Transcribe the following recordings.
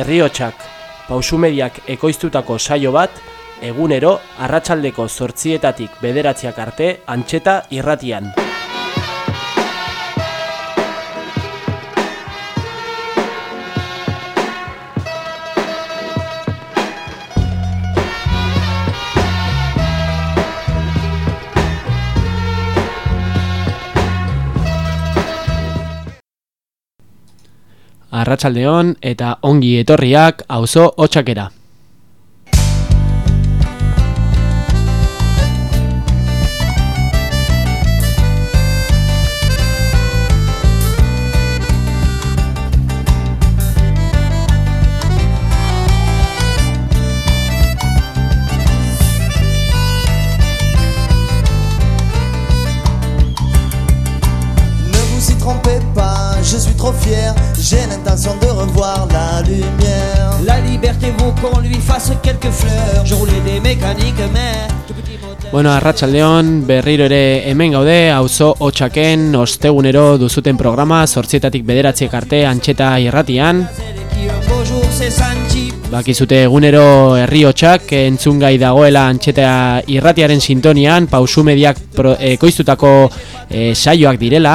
Herriotsak, pausumediak ekoiztutako saio bat, egunero, arratsaldeko zortzietatik bederatziak arte, antxeta irratian. Arratsaldeon eta ongi etorriak auzo hotsakera. Quelques fleurs. Je roulais des mécaniques, mais. Bueno, arratsaldeon berriro ere hemen gaude, auzo hotxaken ostegunero duzuten programa, sortzietatik bederatziek arte antxeta irratian. Bakizute egunero herri hotxak entzungai dagoela antxeta irratiaren sintonian, pausu mediak ekoiztutako e, saioak direla.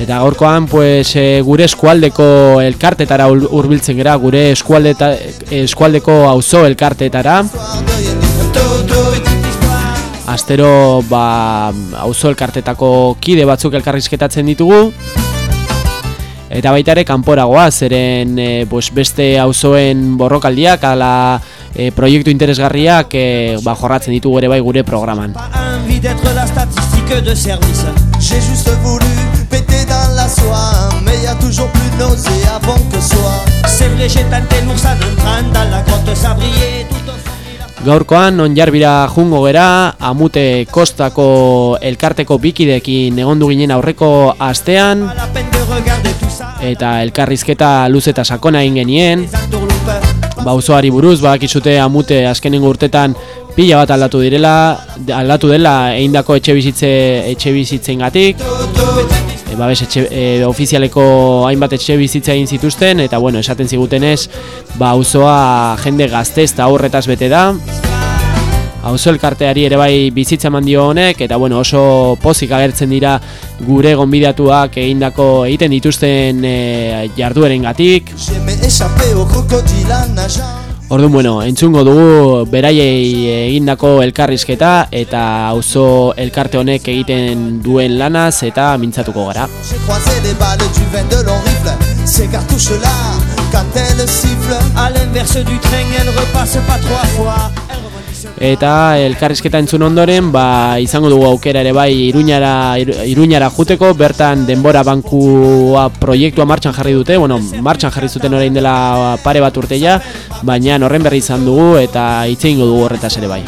Eta gaurkoan pues, e, gure eskualdeko elkartetara hurbiltzen gera, gure eskualdeta, eskualdeko auzo elkartetara. Astero ba, auzo elkartetako kide batzuk elkarrizketatzen ditugu. Eta baita ere kanporagoa, zeren e, pues, beste auzoen borrokaldiak, ala e, proiektu interesgarriak e, ba, jorratzen ditugu ere bai gure programan. Gaurkoan onjarbira jungo gera, amute kostako elkarteko bikidekin egondu ginen aurreko astean eta elkarrizketa luz eta sakona egin genien bauzoari buruz, bakizute amute azkenengo urtetan pila bat aldatu direla, aldatu dela eindako etxe bizitze etxe bizitzen gatik. E, babes, etxe, e, ofizialeko hainbat etxe bizitza egin zituzten, eta bueno, esaten zigutenez, ba, auzoa jende gaztez eta aurretaz bete da. Auzo elkarteari ere bai bizitza mandio honek, eta bueno, oso pozik agertzen dira gure gonbidatuak egindako egiten dituzten e, jardueren gatik. Orduan, bueno, entzungo dugu beraiei egindako elkarrizketa eta auzo elkarte honek egiten duen lanaz eta mintzatuko gara. Ces cartouches là, quand elle siffle, à l'inverse du train, elle repasse pas trois fois. Eta elkarrizketa entzun ondoren, ba, izango dugu aukera ere bai iruñara, iruñara juteko, bertan denbora bankua proiektua martxan jarri dute, bueno, martxan jarri zuten orain dela pare bat urteia, baina horren berri izan dugu eta hitze dugu horretaz ere bai.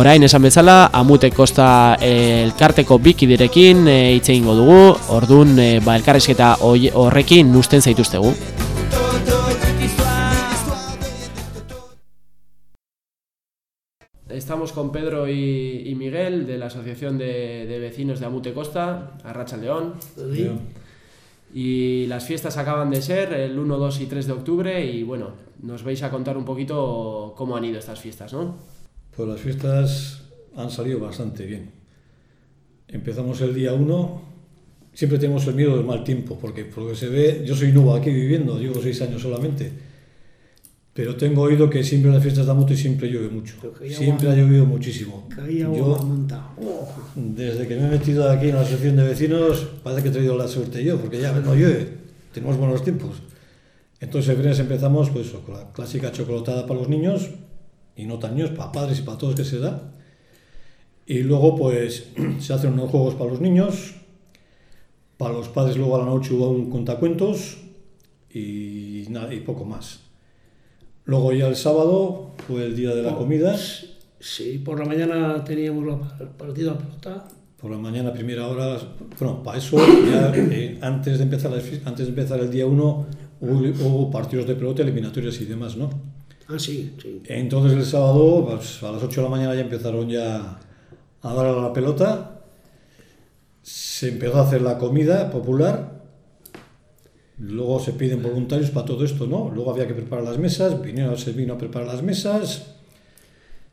Orain esan bezala, amute kosta elkarteko bikidirekin hitze ingo dugu, ordun ba, elkarrizketa horrekin nusten zaituztegu. Estamos con Pedro y, y Miguel de la Asociación de, de, Vecinos de Amute Costa, Arracha León. León. Y las fiestas acaban de ser el 1, 2 y 3 de octubre y bueno, nos vais a contar un poquito cómo han ido estas fiestas, ¿no? Pues las fiestas han salido bastante bien. Empezamos el día 1, siempre tenemos el miedo del mal tiempo, porque por lo que se ve, yo soy nuevo aquí viviendo, llevo 6 años solamente pero tengo oído que siempre en las fiestas de Amute siempre llueve mucho. Siempre ha llovido muchísimo. Yo, desde que me he metido aquí en la asociación de vecinos, parece que he traído la suerte yo, porque ya no llueve. Tenemos buenos tiempos. Entonces, viernes empezamos pues, con la clásica chocolatada para los niños, y no tan niños, para padres y para todos que se da. Y luego, pues, se hacen unos juegos para los niños. Para los padres, luego a la noche hubo un contacuentos y, y poco más. Luego ya el sábado fue el día de la Oh. comida. Sí, por la mañana teníamos el partido a pelota. Por la mañana, primera hora, bueno, para eso, ya, eh, antes, de empezar antes de empezar el día 1, hubo, hubo partidos de pelota, eliminatorias y demás, ¿no? Ah, sí, sí. Entonces el sábado, pues, a las 8 de la mañana ya empezaron ya a dar a la pelota, se empezó a hacer la comida popular, luego se piden voluntarios para todo esto, ¿no? Luego había que preparar las mesas, vinieron, se vino a preparar las mesas,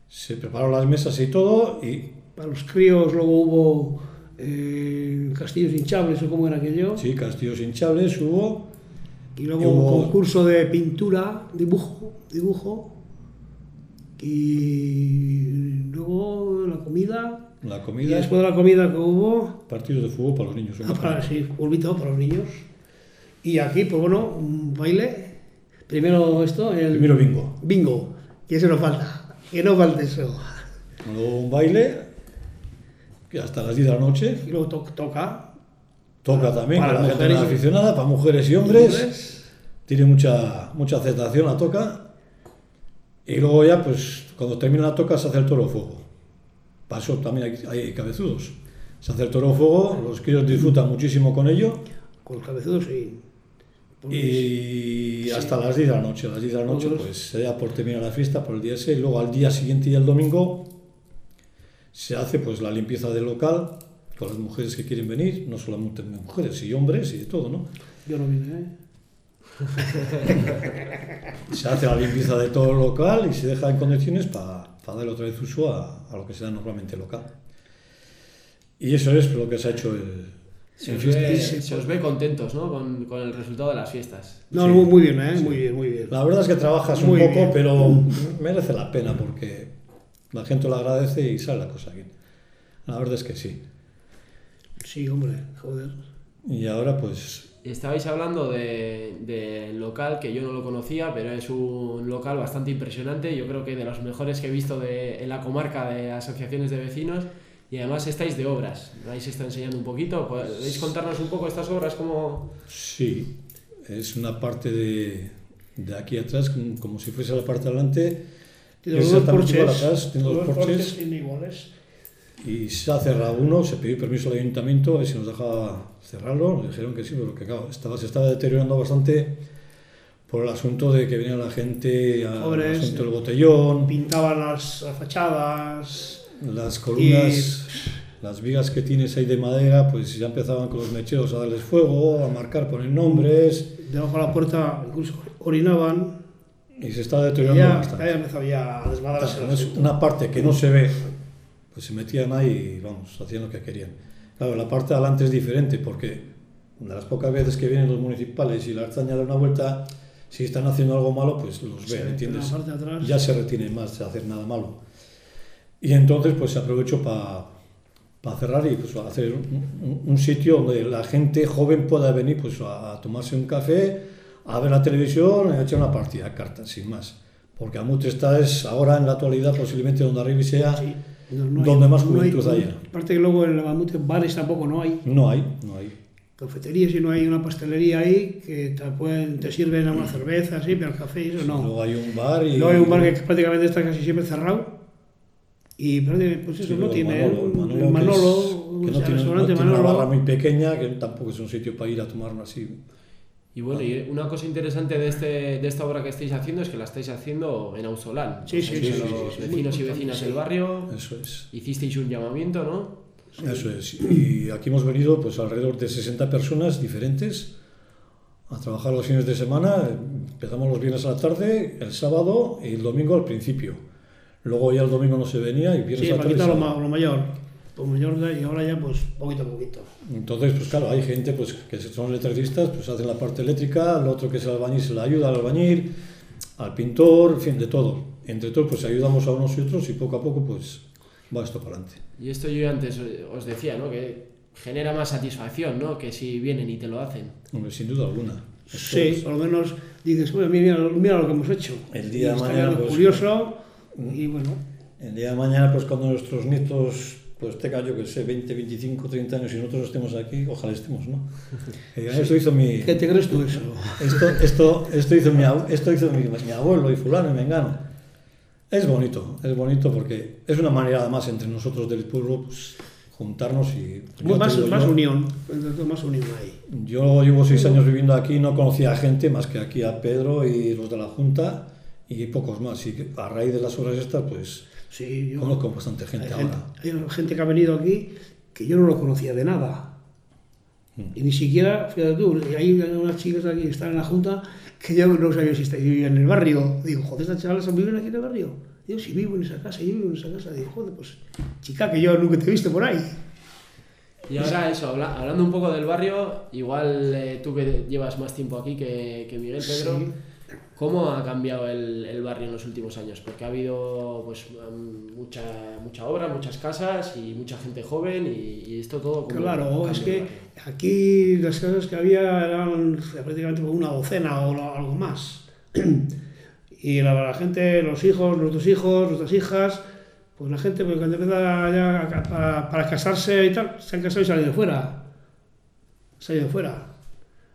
se prepararon las mesas y todo, y Para los críos luego hubo eh, castillos hinchables o como era aquello. sí, castillos hinchables hubo, Y luego Y hubo- un concurso de pintura, dibujo, dibujo. Y luego la comida. la Y comida, después de la comida que hubo, partidos de fútbol para los niños. ah, para, sí, para los niños. Y aquí, pues bueno, un baile. Primero esto, el Primero bingo, bingo. Que eso no falta. Que no falte eso. luego un baile, que hasta las 10 de la noche, Y luego to- toca. Toca también, Para para la gente aficionada, para mujeres y hombres. Tiene mucha, mucha aceptación la toca. Y luego ya, pues, cuando termina la toca, se hace el toro de fuego. Para eso también hay, hay cabezudos. Se hace el toro de fuego, los críos disfrutan muchísimo con ello. Con los cabezudos y. pues, Y hasta las 10 de la noche. A las 10 de la noche, Nosotros- pues, se da por terminar la fiesta, por el día ese. Y luego al día siguiente y el domingo, se hace pues la limpieza del local con las mujeres que quieren venir, no solamente mujeres y hombres y de todo, ¿no? Yo no vine, ¿eh? Se hace la limpieza de todo el local y se deja en condiciones para darle otra vez uso a, a lo que se da normalmente local. Y eso es lo que se ha hecho el, Se os, ve, sí, se os ve contentos, ¿no? Con, con el resultado de las fiestas. No, Sí. muy, bien, ¿eh? Muy bien, muy bien. La verdad es que trabajas un Muy poco, bien. pero merece la pena porque la gente lo agradece y sale la cosa bien. La verdad es que sí. Sí, hombre, joder. Y ahora pues Estabais hablando de- del local que yo no lo conocía, pero es un local bastante impresionante. Yo creo que de los mejores que he visto de- en la comarca de asociaciones de vecinos. Y además estáis de obras. ¿Vais está enseñando un poquito? ¿Podéis contarnos un poco estas obras? Cómo... sí, es una parte de, de aquí atrás, como, como si fuese la parte de adelante. Tiene los dos porches. atrás, tiene los porches. tiene iguales. Y se ha cerrado uno, se pidió permiso al ayuntamiento, a ver si nos dejaba cerrarlo. Nos dijeron que sí, pero que claro, estaba, se estaba deteriorando bastante por el asunto de que venía la gente al asunto del botellón, Pintaban las fachadas. Las columnas, las vigas que tienes ahí de madera, pues ya empezaban con los mecheros a darles fuego, a marcar, poner nombres, Debajo de la puerta incluso orinaban. y se está deteriorando ya, bastante. ya empezaba ya a desmadrarse. Una parte que no se ve, pues se metían ahí y vamos, hacían lo que querían. Claro, la parte de adelante es diferente porque de las pocas veces que vienen los municipales y la arzaña da una vuelta, si están haciendo algo malo, pues los Sí, ven, ¿entiendes? Ya se retienen más de hacer nada malo. Y entonces pues se aprovechó para cerrar y pues hacer un, un- sitio donde la gente joven pueda venir pues a, a tomarse un café, a ver la televisión, a echar una partida de cartas, sin más. Porque Amutre está es ahora en la actualidad posiblemente donde arriba sea, Sí, no- no hay- donde más no hay- juventud haya. Aparte que luego en el Mamute bares tampoco no hay. No hay, no hay. Cafeterías y no hay una pastelería ahí que te, pueden, te sirven una cerveza, sí, pero el café y eso no. Luego hay un bar y... Luego hay un bar que prácticamente está casi siempre cerrado. Y pues Sí, eso, no luego tiene Manolo, Manolo, el que Manolo, es- un que no tiene, no tiene una barra muy pequeña, que tampoco es un sitio para ir a tomar así. Y bueno, y una cosa interesante de, este, de esta obra que estáis haciendo es que la estáis haciendo en Ausolán. Sí, sí, sí, sí, los sí, sí, vecinos y vecinas sí. del barrio. Eso es. Hicisteis un llamamiento, ¿no? Eso es. Y aquí hemos venido pues alrededor de 60 personas diferentes a trabajar los fines de semana. Empezamos los viernes a la tarde, el sábado y el domingo al principio. Luego ya el domingo no se venía y viernes Sí, a tarde. lo, lo mayor. Lo mayor y ahora ya pues poquito a poquito. Entonces, pues claro, hay gente pues, que son electricistas, pues hacen la parte eléctrica, el otro que es el albañil se le ayuda al albañil, al pintor, en fin, de todo. Entre todos, pues ayudamos a unos y otros y poco a poco, pues va esto para adelante. Y esto yo antes eh, os decía, ¿no? Que genera más satisfacción, ¿no? Que si vienen y te lo hacen. Hombre, sin duda alguna. Esto Sí, es- por lo menos dices, bueno, mira, mira lo que hemos hecho. El día de mañana, pues, curioso y bueno, El día de mañana, pues cuando nuestros nietos pues tenga yo que sé, 20, 25, 30 años y nosotros estemos aquí, ojalá estemos, ¿no? Eh, Eso hizo mi... ¿Qué te crees tú eso? Esto, esto, esto hizo, mi, esto hizo mi, mi abuelo y fulano y mengano. Es bonito, es bonito porque es una manera además entre nosotros del pueblo pues, juntarnos y... te más, digo, más yo- unión, más unión ahí. Yo llevo seis años viviendo aquí, no conocía a gente más que aquí a Pedro y los de la Junta y pocos más. Y que a raíz de las obras estas, pues Sí, yo, conozco bastante hay, gente gente, ahora. hay gente que ha venido aquí que yo no lo conocía de nada. Mm. Y ni siquiera, fíjate tú, y hay unas chicas aquí que están en la Junta que yo no sabía si está- vivían en el barrio. Digo, joder, estas chavales viven aquí en el barrio. Digo, si vivo en esa casa, yo vivo en esa casa. Digo, joder, pues, chica, que yo nunca te he visto por ahí. Y ahora eso, habla- hablando un poco del barrio, igual eh, tú que llevas más tiempo aquí que, que Miguel Pedro, Sí. ¿Cómo ha cambiado el, el barrio en los últimos años? Porque ha habido pues mucha, mucha obra, muchas casas y mucha gente joven y, y esto todo... ¿cómo Claro, es que aquí las casas que había eran prácticamente una docena o algo más. Y la, la gente, los hijos, nuestros hijos, nuestras hijas, pues la gente pues, cuando empieza ya para, para casarse y tal, se han casado y han ido fuera. Han ido fuera.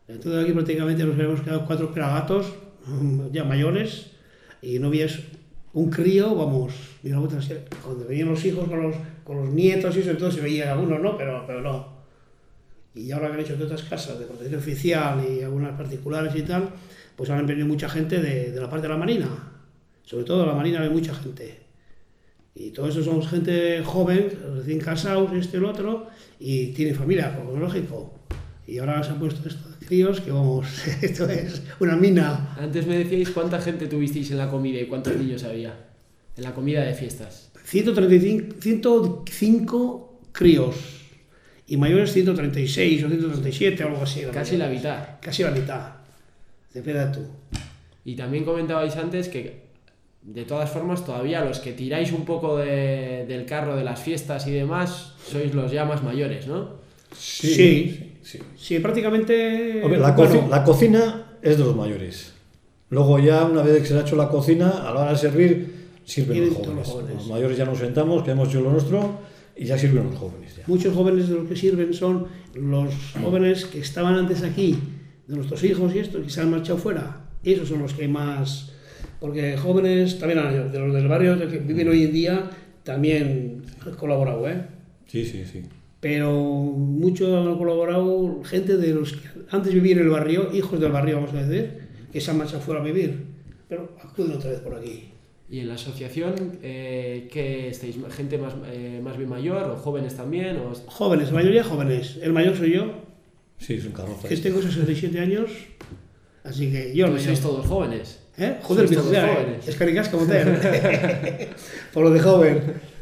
Entonces aquí prácticamente nos hemos quedado cuatro pelagatos, ya mayores, y no veías un crío, vamos, mira, cuando venían los hijos con los, con los nietos y eso, entonces se veían algunos, ¿no? Pero, pero no. Y ahora que han hecho todas estas casas de protección oficial y algunas particulares y tal, pues han venido mucha gente de, de la parte de la Marina. Sobre todo de la Marina hay mucha gente. Y todo eso somos gente joven, recién casados, este y el otro, y tiene familia, como es lógico. Y ahora se han puesto estos críos que vamos, esto es una mina. Antes me decíais cuánta gente tuvisteis en la comida y cuántos niños había en la comida de fiestas. 135, 105 críos. Y mayores 136 o 137 o algo así. Casi la mitad. Casi la mitad. Depende tú. Y también comentabais antes que, de todas formas, todavía los que tiráis un poco de- del carro de las fiestas y demás, sois los ya más mayores, ¿no? Sí, Sí. Sí, prácticamente. Hombre, la, bueno, coci- la cocina es de los mayores. Luego ya, una vez que se ha hecho la cocina, a la hora de servir, sirven los jóvenes. los jóvenes. Los mayores ya nos sentamos, que hemos hecho lo nuestro, y ya sirven los jóvenes. ya. Muchos jóvenes de los que sirven son los jóvenes que estaban antes aquí, de nuestros hijos y esto, que se han marchado fuera. Esos son los que más. Porque jóvenes, también de los del barrio de que viven hoy en día, también han colaborado, ¿eh? Sí, sí, sí. Pero muchos han colaborado gente de los que antes vivían en el barrio, hijos del barrio, vamos a decir, que se han marchado fuera a vivir. Pero acuden otra vez por aquí. Y en la asociación, eh, ¿qué estáis? ¿Gente más, eh, más bien mayor o jóvenes también? O... Jóvenes, la mayoría jóvenes. El mayor soy yo, Sí, es un carroza. que tengo 67 años, así que yo Pues no sois todos jóvenes. ¿Eh? Joder, Sois mi joder, jóvenes. es caricasco. Por lo de joven.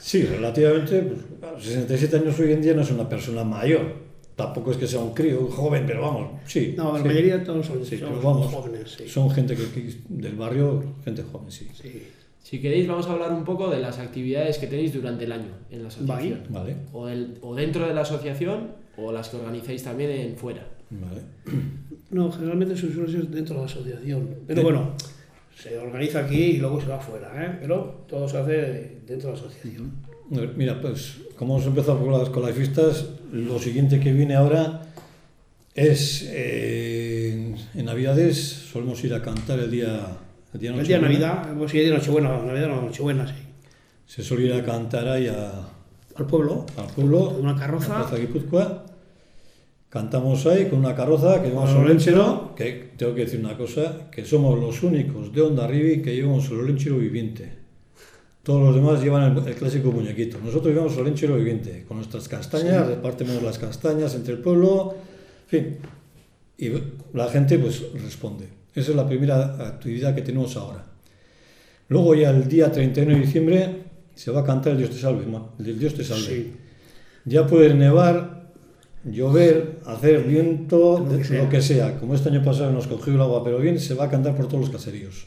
Sí, relativamente, pues, claro, 67 años hoy en día no es una persona mayor. Tampoco es que sea un crío, un joven, pero vamos, sí. No, la sí. mayoría todos son, Sí, son pero vamos, jóvenes, sí. son gente que, que- del barrio, gente joven, sí. sí. Si queréis, vamos a hablar un poco de las actividades que tenéis durante el año en la asociación. Vale, O, el- o dentro de la asociación o las que organizáis también en fuera. vale. No, generalmente se suele ser dentro de la asociación. Pero bueno, se organiza aquí y luego se va afuera, ¿eh? Pero todo se hace dentro de la asociación. Mira, pues como hemos empezado con las, fiestas, lo siguiente que viene ahora es eh, en, en Navidades solemos ir a cantar el día el día, El día de. Navidad, pues sí, el día Nochebuena, Navidad no, Nochebuena, sí. Se suele ir a cantar ahí a- Al pueblo, al pueblo, una carroza. a Plaza Guipúzcoa. Cantamos ahí con una carroza que llevamos el lenchero, que tengo que decir una cosa, que somos los únicos de Onda Ribi que llevamos el lenchero viviente. Todos los demás llevan el, el clásico muñequito. Nosotros llevamos el lenchero viviente, con nuestras castañas, repartimos las castañas entre el pueblo, en fin. Y la gente pues responde. Esa es la primera actividad que tenemos ahora. Luego ya el día 31 de diciembre se va a cantar el Dios te salve, el Dios te salve. Sí. Ya puede nevar, llover, hacer viento, Lo que sea. lo que sea. Como este año pasado nos cogió el agua, pero bien, se va a cantar por todos los caseríos.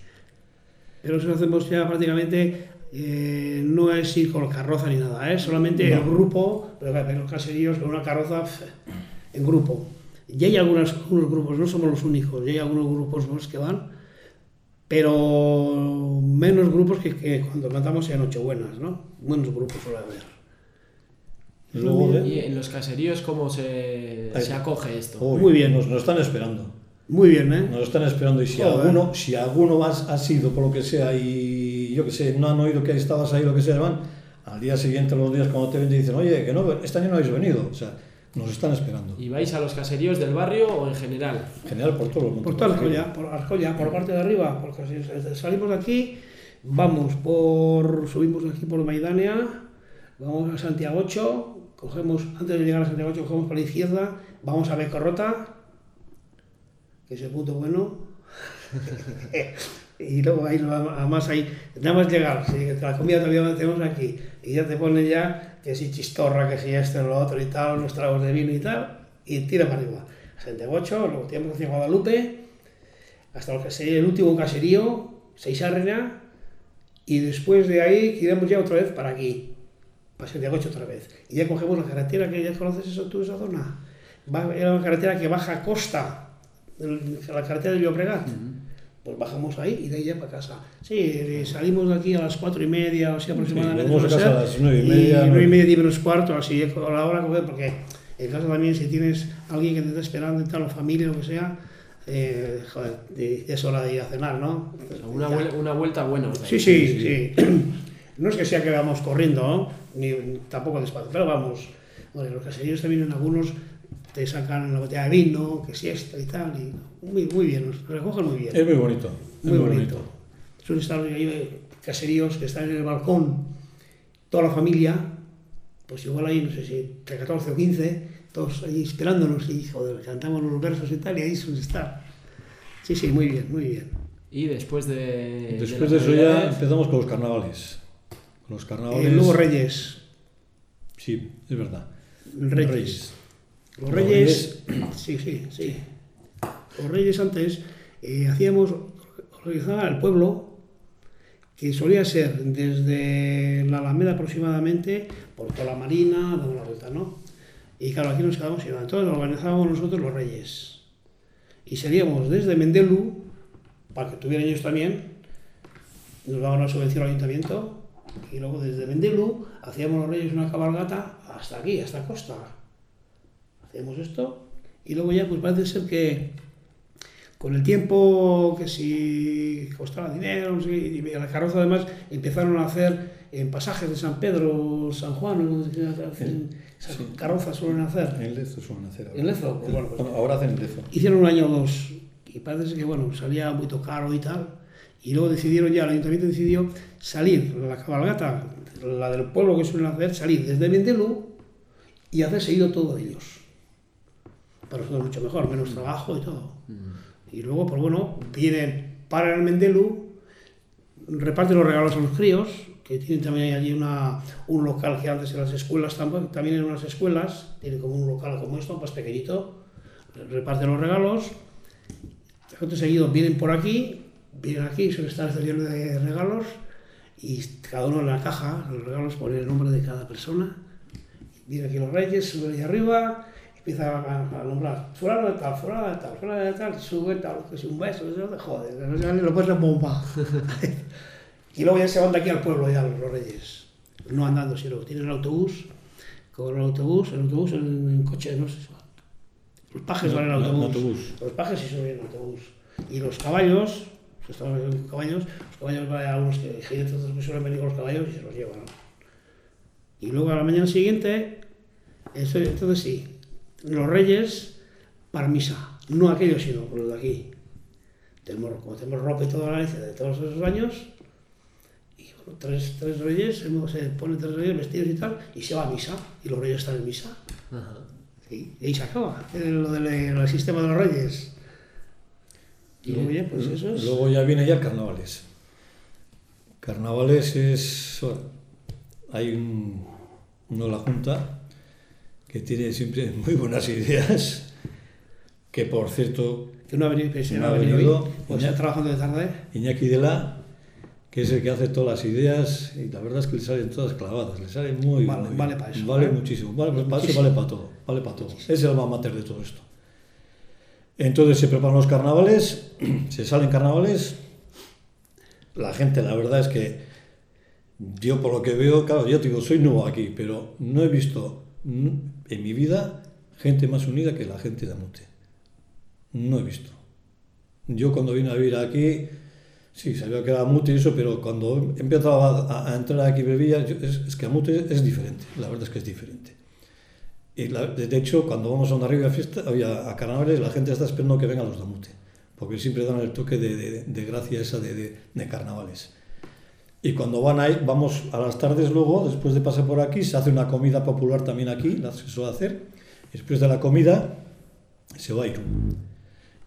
Pero eso lo hacemos ya prácticamente, eh, no es ir con carroza ni nada, ¿eh? solamente No. el grupo, los caseríos con una carroza en grupo. Y hay algunos, algunos grupos, no somos los únicos, y hay algunos grupos más que van, pero menos grupos que, que cuando cantamos en Nochebuenas, ¿no? Menos grupos suele haber. Luego ¿Y en los caseríos cómo se, se acoge esto? Uy, Muy bien. Nos, nos están esperando. Muy bien, ¿eh? Nos están esperando y si Joder. alguno, si alguno ha, ha sido por lo que sea y yo que sé, no han oído que estabas ahí, lo que sea, van, al día siguiente, los días cuando te ven, te dicen, oye, que no, este año no habéis venido. O sea, nos están esperando. ¿Y vais a los caseríos del barrio o en general? En general, por todo el mundo. Por toda Arcolla, por Arcolla, por parte de arriba, porque si salimos de aquí, vamos por, subimos aquí por Maidania, vamos a Santiago 8, cogemos, antes de llegar a Santiago 8, cogemos por la izquierda, vamos a Becorrota, que es el punto bueno, y luego ahí, además ahí, nada más llegar, si la comida todavía la tenemos aquí, y ya te ponen ya que si chistorra, que si esto, lo otro y tal, unos tragos de vino y tal, y tira para arriba. Santiago 8, luego tiramos hacia Guadalupe, hasta lo que sería el último caserío, Seisárrena, y después de ahí tiramos ya otra vez para aquí, para Santiago 8 otra vez. Y ya cogemos la carretera, que ya conoces eso tú, esa zona. Va, era una carretera que baja a costa, el- la carretera de Llobregat. Pues bajamos ahí y de ahí ya para casa. Sí, salimos de aquí a las cuatro y media o así aproximadamente. venimos a casa a las nueve y media, nueve y nueve. media, diez menos cuarto, así, a la hora de comer, porque en casa también si tienes alguien que te está esperando y tal, o familia, lo que sea, eh, joder, de- es hora de ir a cenar, ¿no? O sea, una, Ya. vuel- una vuelta buena. Sí, dais. sí, sí. No es que sea que vamos corriendo, ¿no? Ni tampoco despacio, pero vamos. Bueno, los caseríos también en algunos te sacan la botella de vino, que si esto y tal, y muy, muy bien, nos recogen muy bien. Es muy bonito. es muy bonito. Suelen estar ahí caseríos que están en el balcón, toda la familia, pues igual ahí, no sé si entre 14 o 15, todos ahí esperándonos y joder, cantamos los versos y tal, y ahí suele estar. Sí, sí, muy bien, muy bien. Y después de. Después de eso ya empezamos con los carnavales. Los carnavales. Eh, luego Reyes, Sí, es verdad. Reyes. Los Los Reyes, sí, sí, sí. Los Reyes antes eh, hacíamos, organizaba el pueblo, que solía ser desde la Alameda aproximadamente, por toda la Marina, dando la vuelta, ¿no? Y claro, aquí nos quedamos sin. Entonces organizábamos nosotros los Reyes. Y seríamos desde Mendelu, para que tuvieran ellos también, nos daban una subvención al ayuntamiento, Y luego desde Mendelu hacíamos los reyes una cabalgata hasta aquí, hasta Costa. Hacíamos esto y luego ya pues parece ser que con el tiempo que si costaba dinero, y la carroza además empezaron a hacer en pasajes de San Pedro, San Juan, hacen, esas sí. carrozas suelen hacer. En Lezo suelen hacer. Ahora. En Lezo, pues, bueno, pues, bueno, ahora hacen en Lezo. Hicieron un año o dos y parece que bueno, salía muy caro y tal Y luego decidieron ya, el ayuntamiento decidió salir, la cabalgata, la del pueblo que suelen hacer, salir desde Mendelú y hacer seguido todos ellos. Para nosotros mucho mejor, menos trabajo y todo. Y luego, pues bueno, vienen, paran en Mendelú, reparten los regalos a los críos, que tienen también allí una, un local que antes en las escuelas, también en unas escuelas, tienen como un local como esto, más pequeñito, reparten los regalos, seguido vienen por aquí, vienen aquí, suele estar este lleno de regalos, y cada uno en la caja, los regalos ponen el nombre de cada persona, vienen aquí los reyes, suben ahí arriba, empieza a, a nombrar, fulano de tal, fulano de tal, fulano de tal, sube tal, que es un beso, eso, no sé, lo pones la bomba. y luego ya se van de aquí al pueblo ya los reyes, no andando, sino tienen el autobús, con el autobús, el autobús en, en coche, no sé si los pajes van en No, no, autobús. en autobús. Los pajes sí suben en autobús. Y los caballos, si estaban en caballos, los caballos van a algunos que que suelen venir con los caballos y se los llevan. ¿no? Y luego a la mañana siguiente, eso- entonces sí, los reyes para misa. No aquellos, sino los de aquí. Tenemos, como tenemos ropa y toda la herencia de todos esos años, y bueno, tres, tres reyes, se ponen tres reyes vestidos y tal, y se va a misa, y los reyes están en misa. Ajá. Sí, y ahí se acaba eh, lo del el sistema de los reyes. Y luego ya, pues eso es. Luego ya viene ya el carnavales. Carnavales es. bueno, hay un, uno de la Junta que tiene siempre muy buenas ideas. Que por cierto, Que no ha venido, que No ha venido venido, pues está trabajando de tarde. Iñaki de la, que es el que hace todas las ideas, y la verdad es que le salen todas clavadas, le salen muy Vale- muy vale para eso, Vale ¿eh? muchísimo, vale, pues para eso Muchísimo. vale para todo, vale para todo. Es el alma mater de todo esto. Entonces se preparan los carnavales, se salen carnavales. La gente, la verdad es que yo por lo que veo, claro, yo te digo, soy nuevo aquí, pero no he visto en mi vida gente más unida que la gente de Amute. No he visto. Yo cuando vine a vivir aquí, sí, sabía que era Amute y eso, pero cuando he empezado a, entrar aquí yo, es, es, que Amute es diferente, la verdad es que es diferente. Y la, de hecho, cuando vamos a una arriba fiesta, a, carnavales, la gente está esperando que vengan los de Amute, porque siempre dan el toque de, de, de gracia esa de, de, carnavales. Y cuando van ahí, vamos a las tardes luego, después de pasar por aquí, se hace una comida popular también aquí, la se suele hacer. Después de la comida, se va a ir.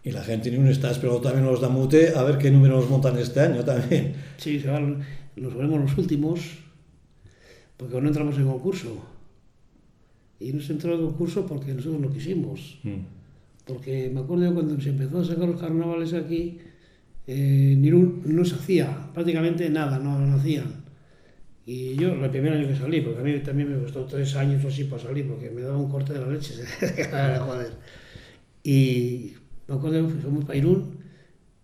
Y la gente ni uno está esperando también los Damute a ver qué números montan este año también. Sí, se van, nos veremos los últimos, porque no entramos en concurso. Y nos entró el concurso porque nosotros lo quisimos. Mm. Porque me acuerdo yo cuando se empezó a sacar los carnavales aquí, eh, Nirun no se hacía prácticamente nada, no, no hacían. Y yo, el primer año que salí, porque a mí también me costó tres años o así para salir, porque me daba un corte de la leche, joder. Y me acuerdo que fuimos para Irún,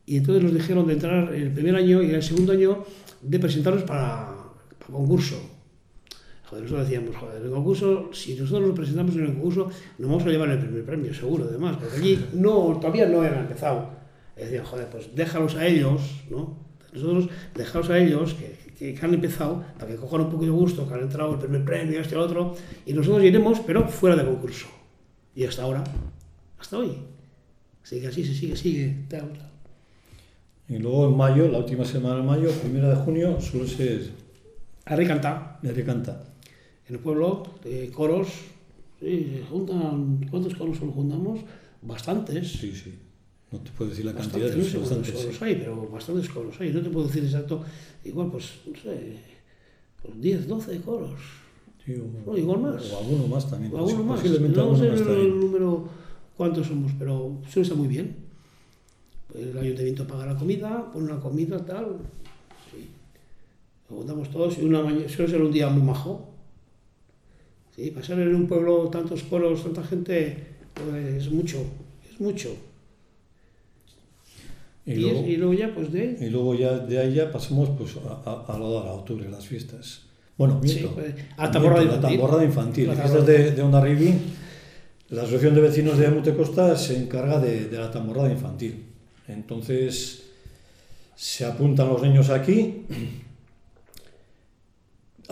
y entonces nos dijeron de entrar el primer año y el segundo año de presentarnos para, para concurso. Joder, nosotros decíamos, joder, el concurso, si nosotros nos presentamos en el concurso, nos vamos a llevar el primer premio, seguro, además, porque allí no, todavía no era empezado. Y decían, joder, pues déjalos a ellos, ¿no? Nosotros, déjalos a ellos, que, que, que, han empezado, para que cojan un poco de gusto, que han entrado el primer premio, este y el otro, y nosotros iremos, pero fuera de concurso. Y hasta ahora, hasta hoy. Así que así se sigue, sigue, tal, tal. Y luego en mayo, la última semana de mayo, primera de junio, suele ser... A recanta. en el pueblo eh, coros, sí, se juntan, ¿cuántos coros solo juntamos? Bastantes. Sí, sí. No te puedo decir la bastantes, cantidad, no sé bastantes, coros sí. hay, pero bastantes coros hay. No te puedo decir exacto, igual pues, no sé, pues 10, 12 coros. Sí, o, no, igual más. O alguno más también. O alguno más. No sé el número cuántos somos, pero suele estar muy bien. El ayuntamiento paga la comida, pone una comida, tal. Sí. Lo contamos todos y una mañana, suele ser un día muy majo. Sí, pasar en un pueblo tantos coros, tanta gente, pues es mucho, es mucho. Y, Y, luego, es- y luego ya, pues de... y luego ya de ahí ya pasamos pues, a, a, a lo de octubre, las fiestas. Bueno, Sí, miento. pues, a tamborrada Miento, infantil. La tamborrada infantil. La fiestas de, de Ondarribi, la Asociación de Vecinos de Montecosta se encarga de, de la tamborrada infantil. Entonces, se apuntan los niños aquí.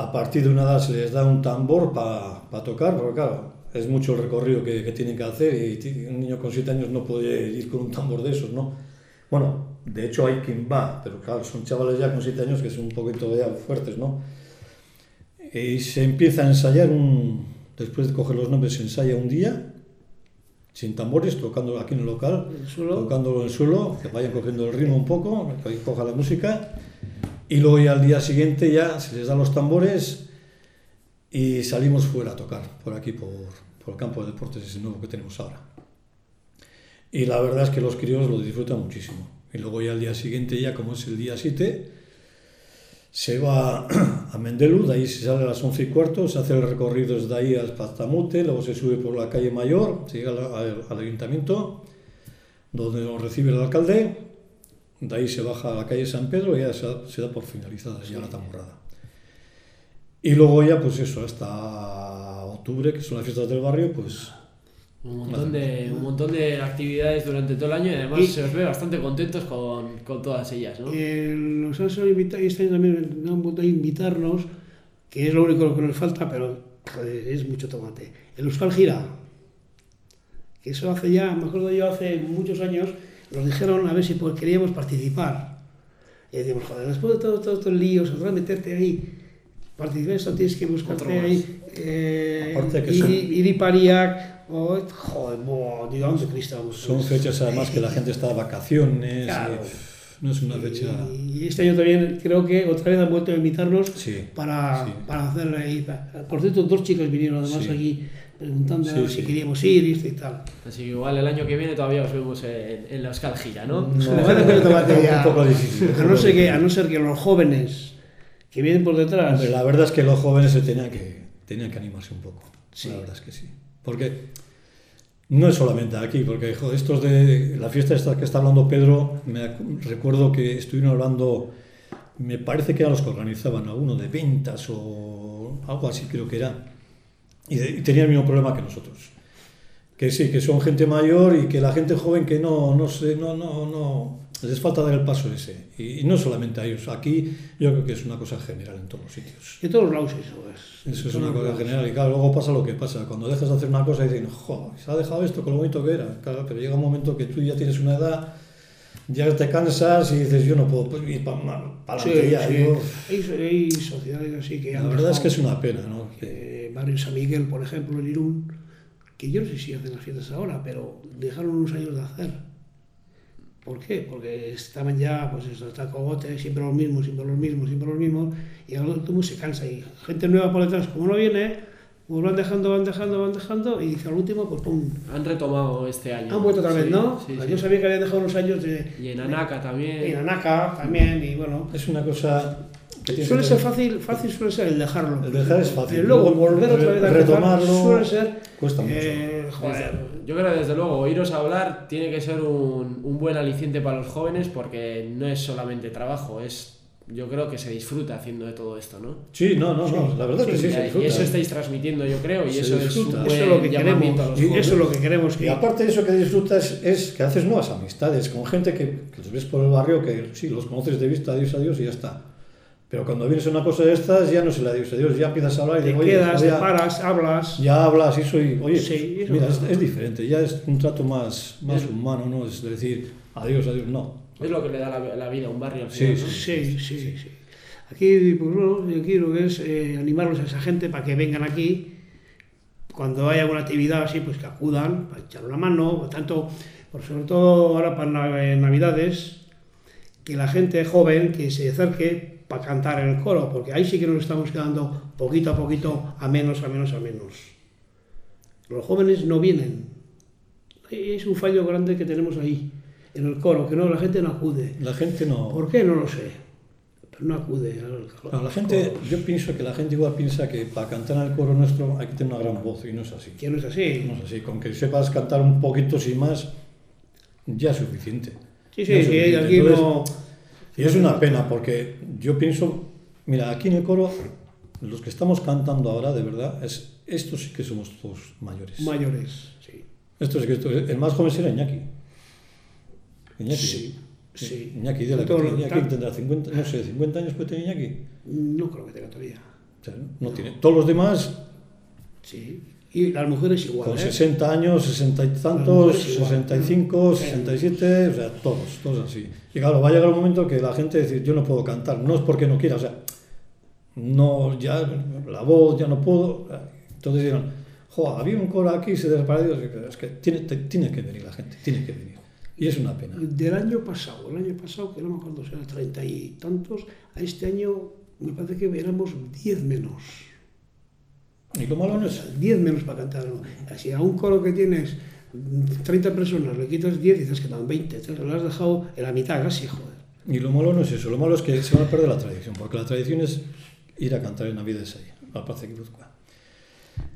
A partir de una edad se les da un tambor para tocar, porque claro, es mucho el recorrido que, que tienen que hacer y un niño con 7 años no puede ir con un tambor de esos, ¿no? Bueno, de hecho hay quien va, pero claro, son chavales ya con 7 años que son un poquito ya fuertes, ¿no? Y se empieza a ensayar un... Después de coger los nombres, se ensaya un día, sin tambores, tocando aquí en el local, El tocándolo en el suelo, que vayan cogiendo el ritmo un poco, que coja la música, y luego ya al día siguiente ya se les dan los tambores y salimos fuera a tocar, por aquí, por, por el campo de deportes ese nuevo que tenemos ahora. Y la verdad es que los críos lo disfrutan muchísimo. Y luego ya al día siguiente, ya como es el día 7, se va a Mendelu, de ahí se sale a las 11 y cuarto, se hace el recorrido desde ahí hasta Tamute, luego se sube por la calle Mayor, se llega al, al- al ayuntamiento, donde nos recibe el alcalde, de ahí se baja a la calle San Pedro y ya se da, se da por finalizada ya la tamborrada. Y luego ya, pues eso, hasta octubre, que son las fiestas del barrio, pues Un montón, de, un montón de actividades durante todo el año y además Y- se os ve bastante contentos con, con todas ellas, ¿no? Eh, nos han invitar, y este año también nos han vuelto a invitarnos, que es lo único que nos falta, pero joder, es mucho tomate. El Euskal Gira, que eso hace ya, me acuerdo yo hace muchos años, nos dijeron a ver si pues, queríamos participar. Y decimos, joder, después de todo, todo estos líos, otra vez meterte ahí, participar esto tienes que buscarte ahí, eh, Aparte que ir, son- ir y pariac, o, joder, boh, digo, ¿dónde Cristo vamos? son fechas además que la gente está de vacaciones, Claro. y, no es una fecha... Y este año también creo que otra vez han vuelto a invitarnos Sí, para, sí. para hacer ahí. Por cierto, dos chicos vinieron además Sí. aquí preguntando Sí, a ver sí. si queríamos ir y tal. Así que igual el año que viene todavía os vemos en, en la Euskal Gira, ¿no? No, un poco difícil. A no, ser que, a no ser que los jóvenes que vienen por detrás. Hombre, la verdad es que los jóvenes se tenían que, tenían que animarse un poco. Sí. La verdad es que sí. Porque no es solamente aquí, porque joder, estos de la fiesta esta que está hablando Pedro, me recuerdo que estuvieron hablando, me parece que eran los que organizaban, alguno de ventas o algo así creo que era. Y, y tenía el mismo problema que nosotros. Que sí, que son gente mayor y que la gente joven que no, no sé, no, no, no, les falta dar el paso ese. Y, y no solamente a ellos, aquí yo creo que es una cosa general en todos los sitios. En todos lados eso es. Eso es una cosa lados. general y claro, luego pasa lo que pasa. Cuando dejas de hacer una cosa y dicen, jo, se ha dejado esto con lo bonito que era. Claro, pero llega un momento que tú ya tienes una edad, ya te cansas y dices, yo no puedo pues, ir para Sí, adelante ya. sí. Hay, hay sociedades así que la verdad es que es una pena, ¿no? Eh, Barrio San Miguel, por ejemplo, en Irún, que yo no sé si hacen las fiestas ahora, pero dejaron unos años de hacer. ¿Por qué? Porque estaban ya, pues eso, hasta cogote, siempre los mismos, siempre los mismos, siempre los mismos, y al último se cansa. Y gente nueva por detrás, como no viene, pues van dejando, van dejando, van dejando, y dice al último, pues pum. Han retomado este año. Han vuelto otra vez, Sí, ¿no? sí, Pues sí. Yo sabía que habían dejado unos años de. Y en Anaka también. En Anaka también, y bueno. Es una cosa que Suele ser fácil, fácil suele ser el dejarlo. El dejar es fácil. Y luego Luego volver otra vez a retomarlo suele ser. cuesta mucho. eh, joder. Yo creo que desde luego oíros hablar tiene que ser un, un buen aliciente para los jóvenes porque no es solamente trabajo, es yo creo que se disfruta haciendo de todo esto, ¿no? Sí, no, no, no, la verdad es que sí, y, se y disfruta. eso estáis transmitiendo, yo creo, y Se eso es disfruta. un Eso buen es lo que llamamiento a queremos. los Y jóvenes. eso es lo que queremos. Y Que, aparte de eso que disfrutas es que haces nuevas amistades con gente que, que los ves por el barrio, que sí, los conoces de vista, adiós, adiós y ya está. Pero cuando vienes a una cosa de estas, ya no se la adiós, adiós, ya empiezas a hablar y te digo, oye, quedas, te ya, paras, hablas. ya hablas y soy, oye, Sí, pues, eso mira, es es, es diferente, ya es un trato más, más Es- humano, ¿no? Es decir, adiós, adiós, no. Es lo que le da la, la vida a un barrio al Sí, final, ¿no? Sí, sí, sí. Aquí, pues bueno, aquí lo que es eh, animarlos a esa gente para que vengan aquí. Cuando haya alguna actividad así, pues que acudan, para echar una mano, tanto, por sobre todo ahora para eh, Navidades, que la gente joven que se acerque para cantar en el coro, porque ahí sí que nos estamos quedando poquito a poquito a menos, a menos, a menos. Los jóvenes no vienen. Es un fallo grande que tenemos ahí, en el coro, que no, la gente no acude. La gente no... ¿Por qué? No lo sé. Pero no acude al No, la gente, yo pienso que la gente igual piensa que para cantar en el coro nuestro hay que tener una gran voz y no es así. Que no es así. No es así, con que sepas cantar un poquito sin más, ya es suficiente. Sí, sí, es sí, suficiente. aquí Entonces, no. Y es una pena porque yo pienso, mira, aquí en el coro, los que estamos cantando ahora, de verdad, es, estos sí que somos todos mayores. Mayores, sí. Estos sí que estos- el más joven será Iñaki. Iñaki. Sí, sí. Iñaki, de la Todo lo- Iñaki tendrá 50, no sé, 50 años puede tener Iñaki. No creo que tenga todavía. O sea, no tiene. Todos los demás Sí. Y las mujeres igual. con ¿eh? 60 años, 60 y tantos, mujeres igual. 65, Sí. 67, o sea, todos, todos así. Y claro, va a llegar un momento que la gente dice, yo no puedo cantar, no es porque no quiera, o sea, no, ya la voz, ya no puedo. Entonces dirán, jo, había un coro aquí, se desapareció, es que tiene, tiene que venir la gente, tiene que venir. Y es una pena. Del año pasado, el año pasado, que no me acuerdo si eran treinta y tantos, a este año me parece que éramos 10 menos. Y lo malo no es, 10 menos para cantar. Así a un coro que tienes 30 personas, le quitas 10 y dices que dan 20. Entonces lo has dejado en la mitad casi, joder. y lo malo no es eso, lo malo es que se va a perder la tradición, porque la tradición es ir a cantar en Navidades ahí, a la Plaza de Guipúzcoa.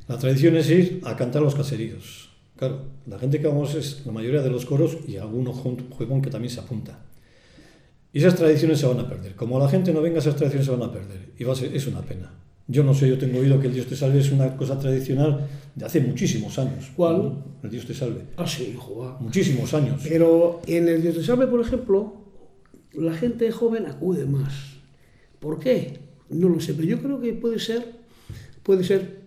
La tradición es ir a cantar los caseríos. Claro, la gente que vamos es la mayoría de los coros y alguno juegón que también se apunta. Y esas tradiciones se van a perder. Como la gente no venga, esas tradiciones se van a perder. Y va a ser, es una pena. Yo no sé, yo tengo oído que el Dios te salve es una cosa tradicional de hace muchísimos años. ¿Cuál? El Dios te salve. Ah, sí, joder. Muchísimos años. Pero en el Dios te salve, por ejemplo, la gente joven acude más. ¿Por qué? No lo sé, pero yo creo que puede ser, puede ser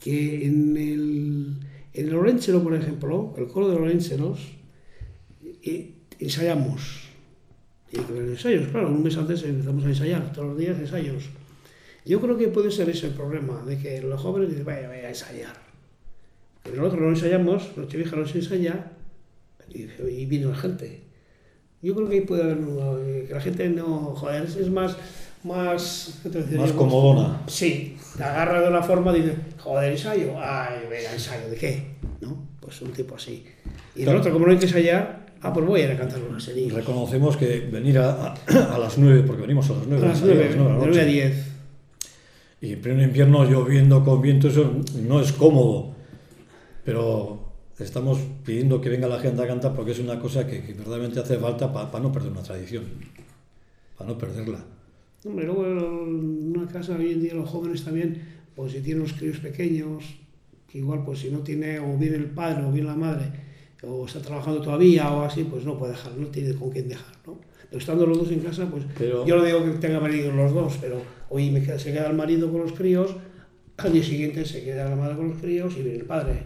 que en el, en el Orénchero, por ejemplo, el coro de los Oréncheros, eh, ensayamos. Y que los ensayos, claro, un mes antes empezamos a ensayar, todos los días ensayos. Yo creo que puede ser ese el problema, de que los jóvenes dicen, vaya, vaya a ensayar. Que nosotros no ensayamos, Nochevieja no se ensaya, y, y viene la gente. Yo creo que ahí puede haber, eh, que la gente no, joder, es más, más, ¿qué te decía Más comodona. Sí, te agarra de una forma y dice, joder, ensayo, ay, venga, ensayo, ¿de qué? ¿No? Pues un tipo así. Y el Claro. otro, como no hay que ensayar, ah, pues voy a ir a cantar una serie. Reconocemos que venir a, a, a las 9, porque venimos a las 9, A las nueve, de de la nueve a noche, diez. y en pleno invierno lloviendo con viento, eso no es cómodo. Pero estamos pidiendo que venga la gente a cantar porque es una cosa que, que verdaderamente hace falta para no perder una tradición, para no perderla. Hombre, luego en una casa hoy en día los jóvenes también, pues si tienen los críos pequeños, que igual pues si no tiene o bien el padre o bien la madre o está trabajando todavía o así, pues no puede dejar, no tiene con quién dejar, ¿no? Pero estando los dos en casa, pues Pero- yo no digo que tenga marido los dos, pero hoy me queda- se queda el marido con los críos, al día siguiente se queda la madre con los críos y viene el padre.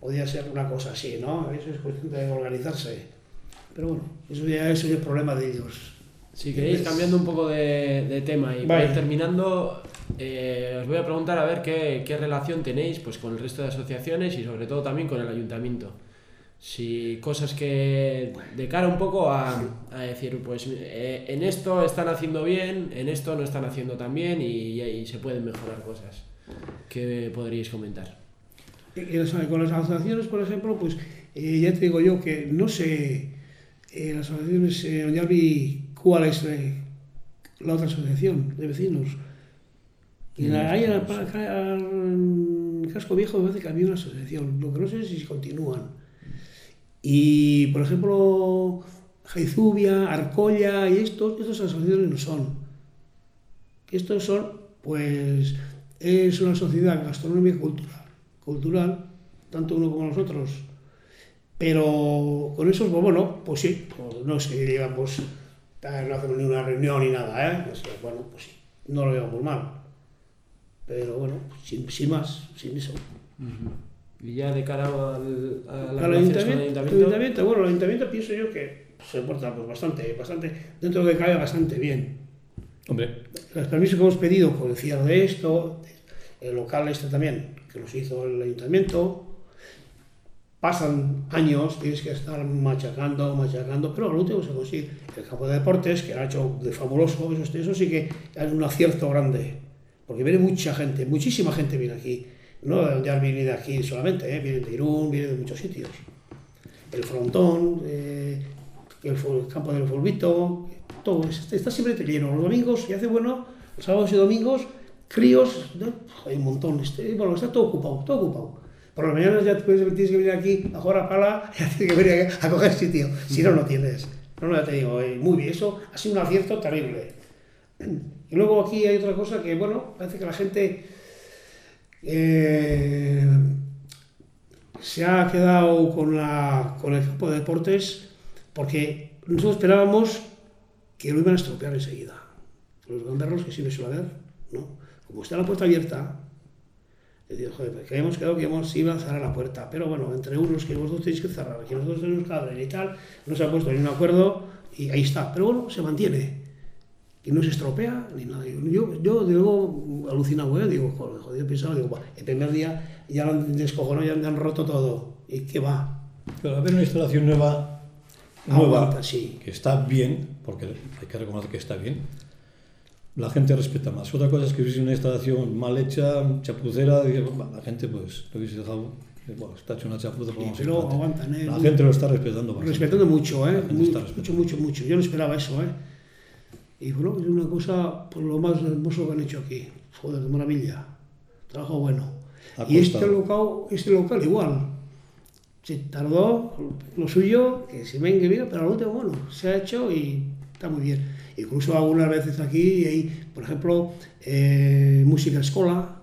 Podría ser una cosa así, ¿no? Eso es cuestión de organizarse. Pero bueno, eso ya eso ya es problema de ellos. Si queréis, cambiando un poco de, de tema y para Vale. ir terminando, eh, os voy a preguntar a ver qué, qué relación tenéis pues, con el resto de asociaciones y sobre todo también con el ayuntamiento. Si cosas que de cara un poco a, a decir, pues eh, en esto están haciendo bien, en esto no están haciendo tan bien y, y se pueden mejorar cosas. ¿Qué podríais comentar? Y las- con las asociaciones, por ejemplo, pues eh, ya te digo yo que no sé, eh, las asociaciones, eh, ya vi cuál es eh, la otra asociación de vecinos. Y la- ahí en el, en el casco viejo me parece que había una asociación, lo que no sé es si continúan. Y, por ejemplo, Jaizubia, Arcolla y estos, estas asociaciones no son. Estos son, pues, es una sociedad gastronómica cultural. Cultural, tanto uno como nosotros. Pero con esos, pues bueno, pues sí, pues no digamos, tal, no hacemos ni una reunión ni nada, ¿eh? Bueno, pues sí, no lo llevamos mal. Pero bueno, sin, sin más, sin eso. Y ya de cara al, Al el ayuntamiento, ayuntamiento, ayuntamiento, bueno, el ayuntamiento pienso yo que se porta pues, bastante, bastante, dentro de lo que cabe bastante bien. Hombre, Los permisos que hemos pedido con el cierre de esto, el local este también, que nos hizo el ayuntamiento, pasan años, tienes que estar machacando, machacando, pero al último se consigue. El campo de deportes, que ha hecho de fabuloso, eso, eso sí que es un acierto grande, porque viene mucha gente, muchísima gente viene aquí. No ya viene de aquí solamente, ¿eh? viene de Irún, viene de muchos sitios. El frontón, eh, el, el campo del fulbito, todo, está, está siempre lleno. Los domingos, y hace bueno, los sábados y domingos, críos, ¿no? hay un montón. Este, bueno, está todo ocupado, todo ocupado. Por las mañanas ya tienes, que venir aquí a jugar a pala, ya tienes que venir a, coger sitio, si no, no tienes. No, no, ya te digo, eh, muy bien, eso ha sido un acierto terrible. Y luego aquí hay otra cosa que, bueno, parece que la gente eh, se ha quedado con, la, con el campo de deportes porque nosotros esperábamos que lo iban a estropear enseguida. Los gamberros que sí me suele ver, ¿no? Como está la puerta abierta, digo, joder, que habíamos quedado que íbamos, iba a cerrar la puerta, pero bueno, entre unos que vosotros tenéis que cerrar, que nosotros tenemos que abrir y tal, no se ha puesto ni un acuerdo y ahí está. Pero bueno, se mantiene y no se estropea ni nada. Yo, yo luego alucinado, ¿eh? digo, joder, joder, yo pensaba, digo, "Buah, el primer día ya lo han descojonado, ya han roto todo. ¿Y qué va? pero haber una instalación nueva, nueva Aguanta, sí. que está bien, porque hay que reconocer que está bien, la gente respeta más. Otra cosa es que hubiese una instalación mal hecha, chapucera, y, bueno, la gente pues lo hubiese dejado, bueno, está hecho una chapuza, pues ir pero aguantan, ¿eh? La gente lo está respetando bastante. Respetando mucho, ¿eh? Muy- está mucho, respetando. mucho, mucho. Yo no esperaba eso, ¿eh? Y bueno, es una cosa, por lo más hermoso que han hecho aquí. Joder, qué maravilla. Trabajo bueno. Ha y este local, este local igual. Se tardó lo suyo, que se venga bien, pero al último, bueno, se ha hecho y está muy bien. Incluso algunas veces aquí hay, por ejemplo, eh, música escola,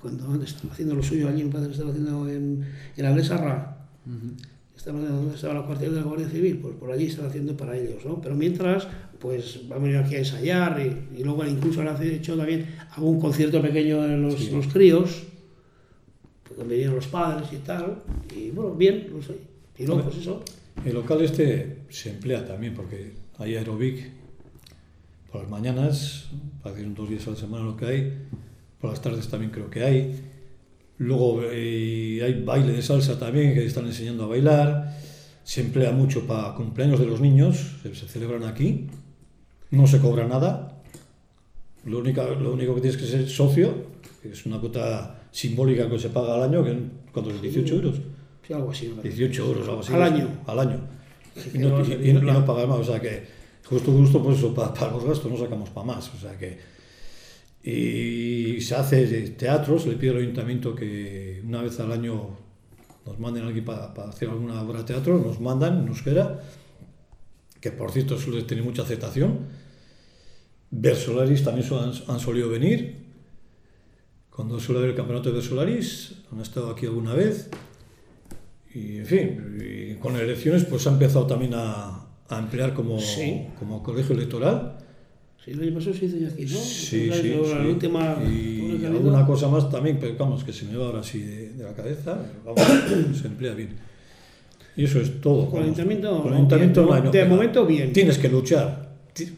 cuando estaban haciendo lo suyo allí, que estaban haciendo en, en la Blesarra, estaba, donde estaba la cuartel de la Guardia Civil, pues por allí están haciendo para ellos, ¿no? Pero mientras, pues han venido aquí a ensayar y, y luego incluso han hecho también algún concierto pequeño en los, Sí. los críos, porque venían los padres y tal, y bueno, bien, no sé. Y luego, pues eso, El local este se emplea también porque hay aerobic por las mañanas, para decir dos días a la semana lo que hay, por las tardes también creo que hay. Luego eh, hay baile de salsa también, que están enseñando a bailar. Se emplea mucho para cumpleaños de los niños, se, se celebran aquí. No se cobra nada. Lo único, lo único que tienes que ser socio, que es una cuota simbólica que se paga al año, que ¿cuántos? 18 euros. sí, algo así. ¿no? 18 euros, algo así. Al año. Al año. Y que no, y- y y no pagar más, o sea que justo justo pues eso, para, los gastos no sacamos para más, o sea que y se hace teatro, se le pide al ayuntamiento que una vez al año nos manden aquí para, para hacer alguna obra de teatro, nos mandan en euskera, que por cierto suele tener mucha aceptación. Versolaris también han, han solido venir, cuando suele haber el campeonato de Solaris, han estado aquí alguna vez. Y en fin, y con elecciones pues ha empezado también a, a emplear como, Sí. como colegio electoral. Sí, el año pasado se hizo ya aquí, ¿no? Sí, La- sí, la sí. última y alguna cosa más también, pero vamos, que se me va ahora así de, de la cabeza, vamos, se emplea bien. Y eso es todo. Con el ayuntamiento, Con el ayuntamiento bien, no hay, no, de pero momento bien. Tienes que luchar.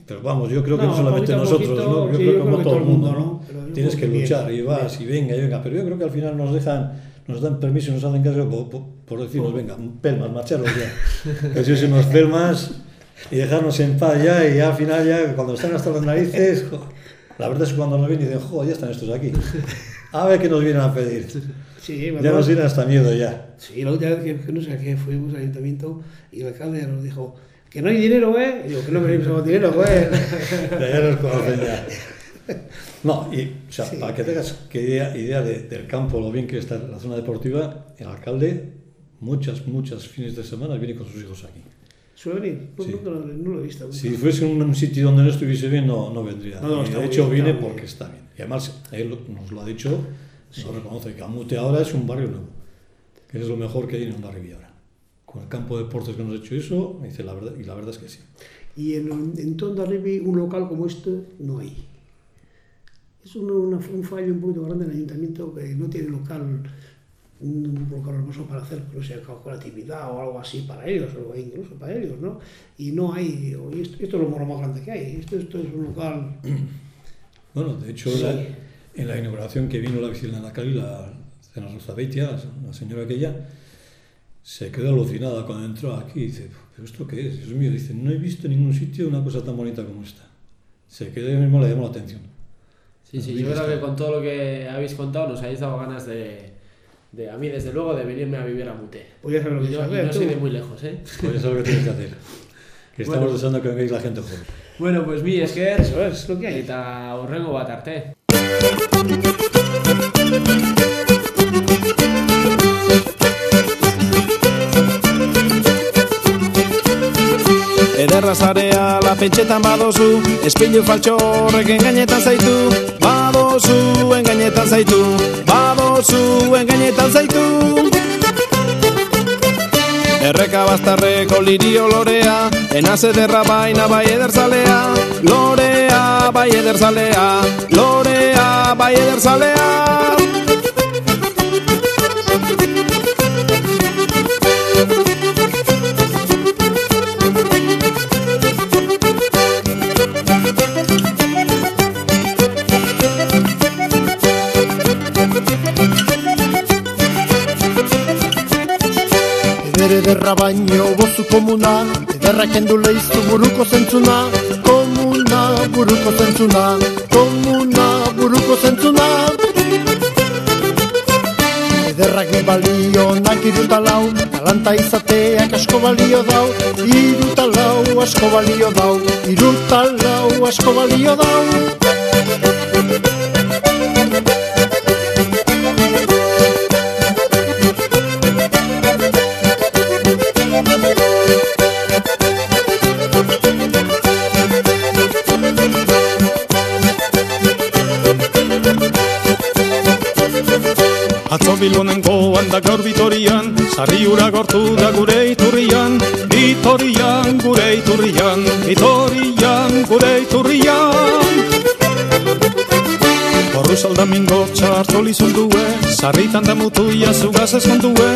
Pero vamos, yo creo que No, no, solamente nosotros, poquito, ¿no? Yo sí, creo que como todo el mundo, ¿no? Pero yo Tienes que luchar bien, y vas y venga y venga. Pero yo creo que al final nos dejan, nos dan permiso y nos hacen caso por, por, por decirnos, venga, pelmas, marcharos ya. Que si unos pelmas y dejarnos en paz ya y ya al final ya cuando están hasta las narices, jo, la verdad es que cuando nos vienen dicen, joder, ya están estos aquí. A ver qué nos vienen a pedir. Sí, Ya nos viene hasta miedo ya. Sí, la última vez que, que no sé a qué fuimos al ayuntamiento y el alcalde nos dijo que no hay dinero, ¿eh? Y digo, que no venimos con dinero, pues. Ya nos conocen ya. No, y o sea, para que tengas que idea, idea de- del campo, lo bien que está la zona deportiva, el alcalde muchas, muchas fines de semana viene con sus hijos aquí. ¿Suele venir? No, Sí. nunca lo- no lo he visto. Si fuese un, un sitio donde no estuviese bien, no, no vendría. No, no, de hecho, bien, viene porque está bien. Y además, él nos lo ha dicho, lo reconoce, que Amute ahora es un barrio nuevo, que es lo mejor que hay en la Riviera. Con el campo de deportes que nos ha hecho eso, dice la verdad, y la verdad es que sí. Y en, en Tonda Rivi, un local como este no hay. Es un, una- un fallo un poquito grande del ayuntamiento que no tiene local, un local hermoso para hacer, no sé, actividad o algo así para ellos, o incluso para ellos, ¿no? Y no hay, y esto, esto es lo más grande que hay, esto, esto es un local... Bueno, de hecho, Sí. la- en la inauguración que vino la Vicilana Cali, la Cena Rosabeitia, la señora aquella, se quedó alucinada cuando entró aquí y dice, ¿pero esto qué es? Dios mío, dice, no he visto en ningún sitio una cosa tan bonita como esta. Se quedó y mismo le llamó la atención. Sí, sí, yo creo que con todo lo que habéis contado nos habéis dado ganas de, de a mí desde luego, de venirme a vivir a Mute. Pues ya sabes lo Y que no, y no tú. soy de muy lejos, ¿eh? Pues eso es lo que tienes que hacer. Que estamos Bueno. deseando que vengáis la gente joven. Bueno, pues mi esker, Eso es lo que hay. eta horrengo bat arte. Ederra zarea la pentsetan badozu Espilu faltxo horrek engainetan zaitu. Badozu engainetan zaitu. Badozu engainetan zaitu. Erreka bastarreko lirio lorea Enaz ederra baina bai ederzalea Lorea bai ederzalea Lorea bai ederzalea ederra baino bozu komuna Ederra kendu leiztu buruko zentzuna Komuna buruko zentzuna Komuna buruko zentzuna. Ederrak bi balio nak iruta lau Talanta izateak asko balio dau Iruta lau asko balio dau Iruta lau asko balio dau Atzo bilbonengo handa gaur bitorian Sarri ura gortu da gure iturrian Itorian gure iturrian Itorian gure iturrian. Horru saldamingo txarto lizundue Sarritan da mutuia zugaz eskondue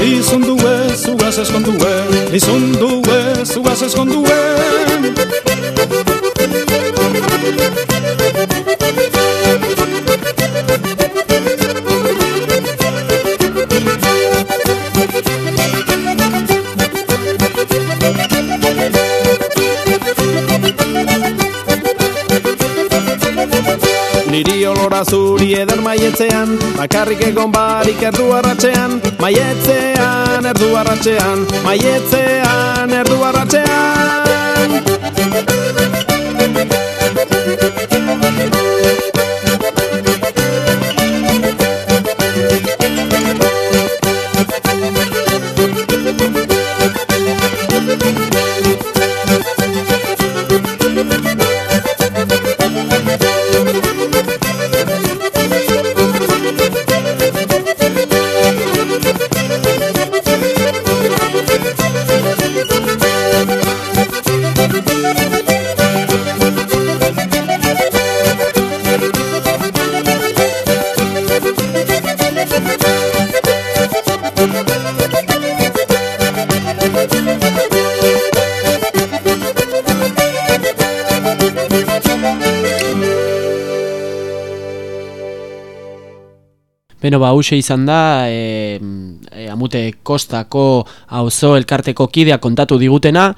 Lizundue zugaz eskondue Lizundue zugaz eskondue maietzean Bakarrik egon barik erdu arratxean Maietzean, erdu arratxean Maietzean, erdu arratxean Beno, ba, hause izan da, e, e, amute kostako auzo elkarteko kidea kontatu digutena,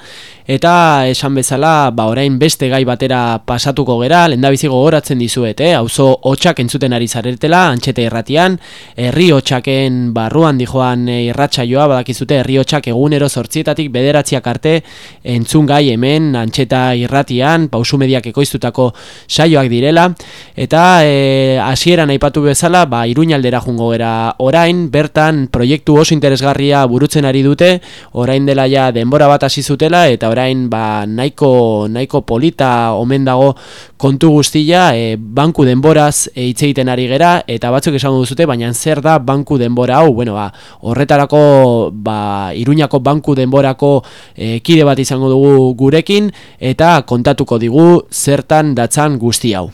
eta esan bezala, ba, orain beste gai batera pasatuko gera, lendabizi gogoratzen dizuet, eh? auzo hotxak entzuten ari zaretela, antxete erratian, herri hotxaken barruan dijoan irratxa joa, badakizute herri hotxak egunero sortzietatik bederatziak arte entzun gai hemen, antxeta irratian, pausu mediak ekoiztutako saioak direla, eta e, hasieran aipatu bezala, ba, iruñalde aldera jungo gera orain, bertan proiektu oso interesgarria burutzen ari dute, orain dela ja denbora bat hasi zutela eta orain ba nahiko nahiko polita omen dago kontu guztia, e, banku denboraz e, egiten ari gera eta batzuk esango duzute, baina zer da banku denbora hau? Bueno, ba, horretarako ba Iruñako banku denborako e, kide bat izango dugu gurekin eta kontatuko digu zertan datzan guzti hau.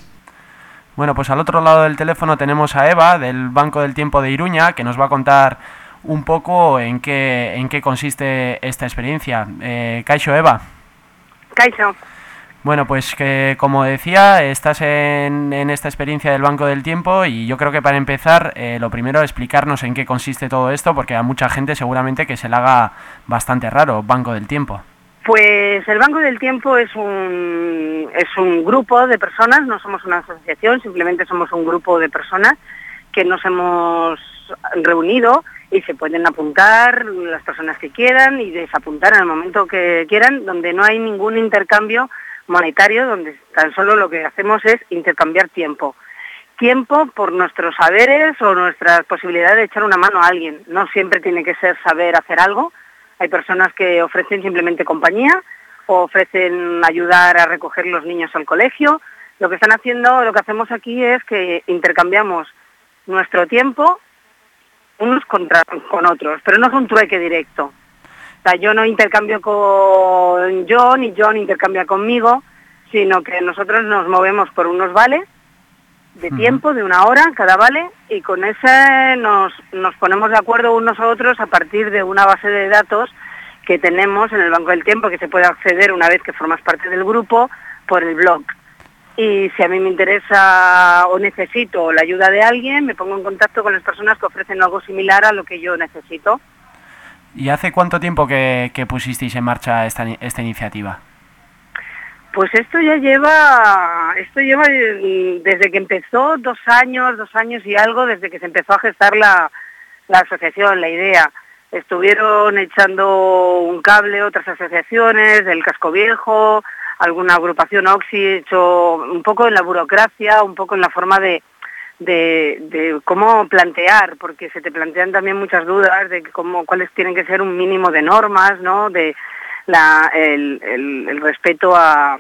Bueno, pues al otro lado del teléfono tenemos a Eva, del Banco del Tiempo de Iruña, que nos va a contar un poco en qué, en qué consiste esta experiencia. Eh, Eva. Bueno, pues que como decía, estás en, en, esta experiencia del Banco del Tiempo y yo creo que para empezar, eh, lo primero explicarnos en qué consiste todo esto, porque a mucha gente seguramente que se le haga bastante raro, Banco del Tiempo. Pues el Banco del Tiempo es un, es un grupo de personas, no somos una asociación, simplemente somos un grupo de personas que nos hemos reunido y se pueden apuntar las personas que quieran y desapuntar en el momento que quieran, donde no hay ningún intercambio monetario, donde tan solo lo que hacemos es intercambiar tiempo. Tiempo por nuestros saberes o nuestras posibilidades de echar una mano a alguien. No siempre tiene que ser saber hacer algo, hay personas que ofrecen simplemente compañía o ofrecen ayudar a recoger los niños al colegio. Lo que están haciendo, lo que hacemos aquí es que intercambiamos nuestro tiempo unos contra, con otros, pero no es un trueque directo. O sea, yo no intercambio con John y John intercambia conmigo, sino que nosotros nos movemos por unos vales de tiempo, de una hora cada vale, y con ese nos, nos ponemos de acuerdo unos a otros a partir de una base de datos que tenemos en el Banco del Tiempo, que se puede acceder una vez que formas parte del grupo por el blog. Y si a mí me interesa o necesito la ayuda de alguien, me pongo en contacto con las personas que ofrecen algo similar a lo que yo necesito. ¿Y hace cuánto tiempo que, que pusisteis en marcha esta, esta iniciativa? Pues esto ya lleva, esto lleva desde que empezó, dos años, dos años y algo, desde que se empezó a gestar la, la asociación, la idea. Estuvieron echando un cable otras asociaciones, del Casco Viejo, alguna agrupación Oxy, hecho un poco en la burocracia, un poco en la forma de, de, de, cómo plantear, porque se te plantean también muchas dudas de cómo, cuáles tienen que ser un mínimo de normas, ¿no? De, la, el, el, el, respeto a,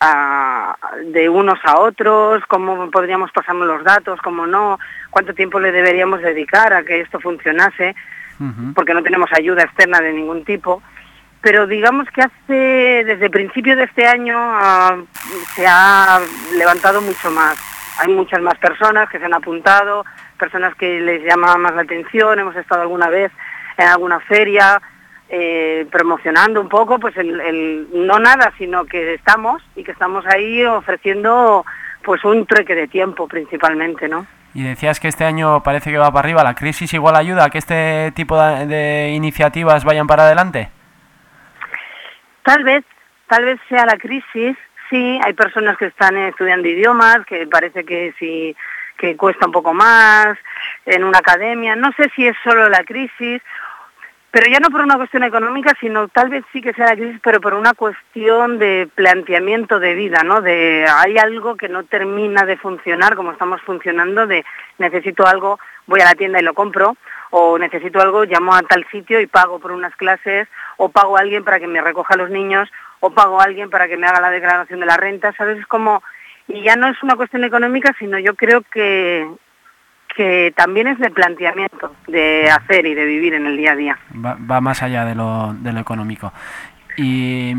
a, de unos a otros, cómo podríamos pasarnos los datos, cómo no, cuánto tiempo le deberíamos dedicar a que esto funcionase, uh -huh. porque no tenemos ayuda externa de ningún tipo. Pero digamos que hace, desde principio de este año, uh, se ha levantado mucho más. Hay muchas más personas que se han apuntado, personas que les llama más la atención, hemos estado alguna vez en alguna feria, eh, promocionando un poco, pues el, el, no nada, sino que estamos y que estamos ahí ofreciendo pues un trueque de tiempo principalmente, ¿no? Y decías que este año parece que va para arriba, ¿la crisis igual ayuda a que este tipo de, de iniciativas vayan para adelante? Tal vez, tal vez sea la crisis, sí, hay personas que están estudiando idiomas, que parece que sí, que cuesta un poco más, en una academia, no sé si es solo la crisis pero ya no por una cuestión económica, sino tal vez sí que sea la crisis, pero por una cuestión de planteamiento de vida, ¿no? De hay algo que no termina de funcionar como estamos funcionando, de necesito algo, voy a la tienda y lo compro, o necesito algo, llamo a tal sitio y pago por unas clases, o pago a alguien para que me recoja a los niños, o pago a alguien para que me haga la declaración de la renta, ¿sabes? Es como, y ya no es una cuestión económica, sino yo creo que, que también es de planteamiento, de hacer y de vivir en el día a día. Va, va más allá de lo, de lo económico. Y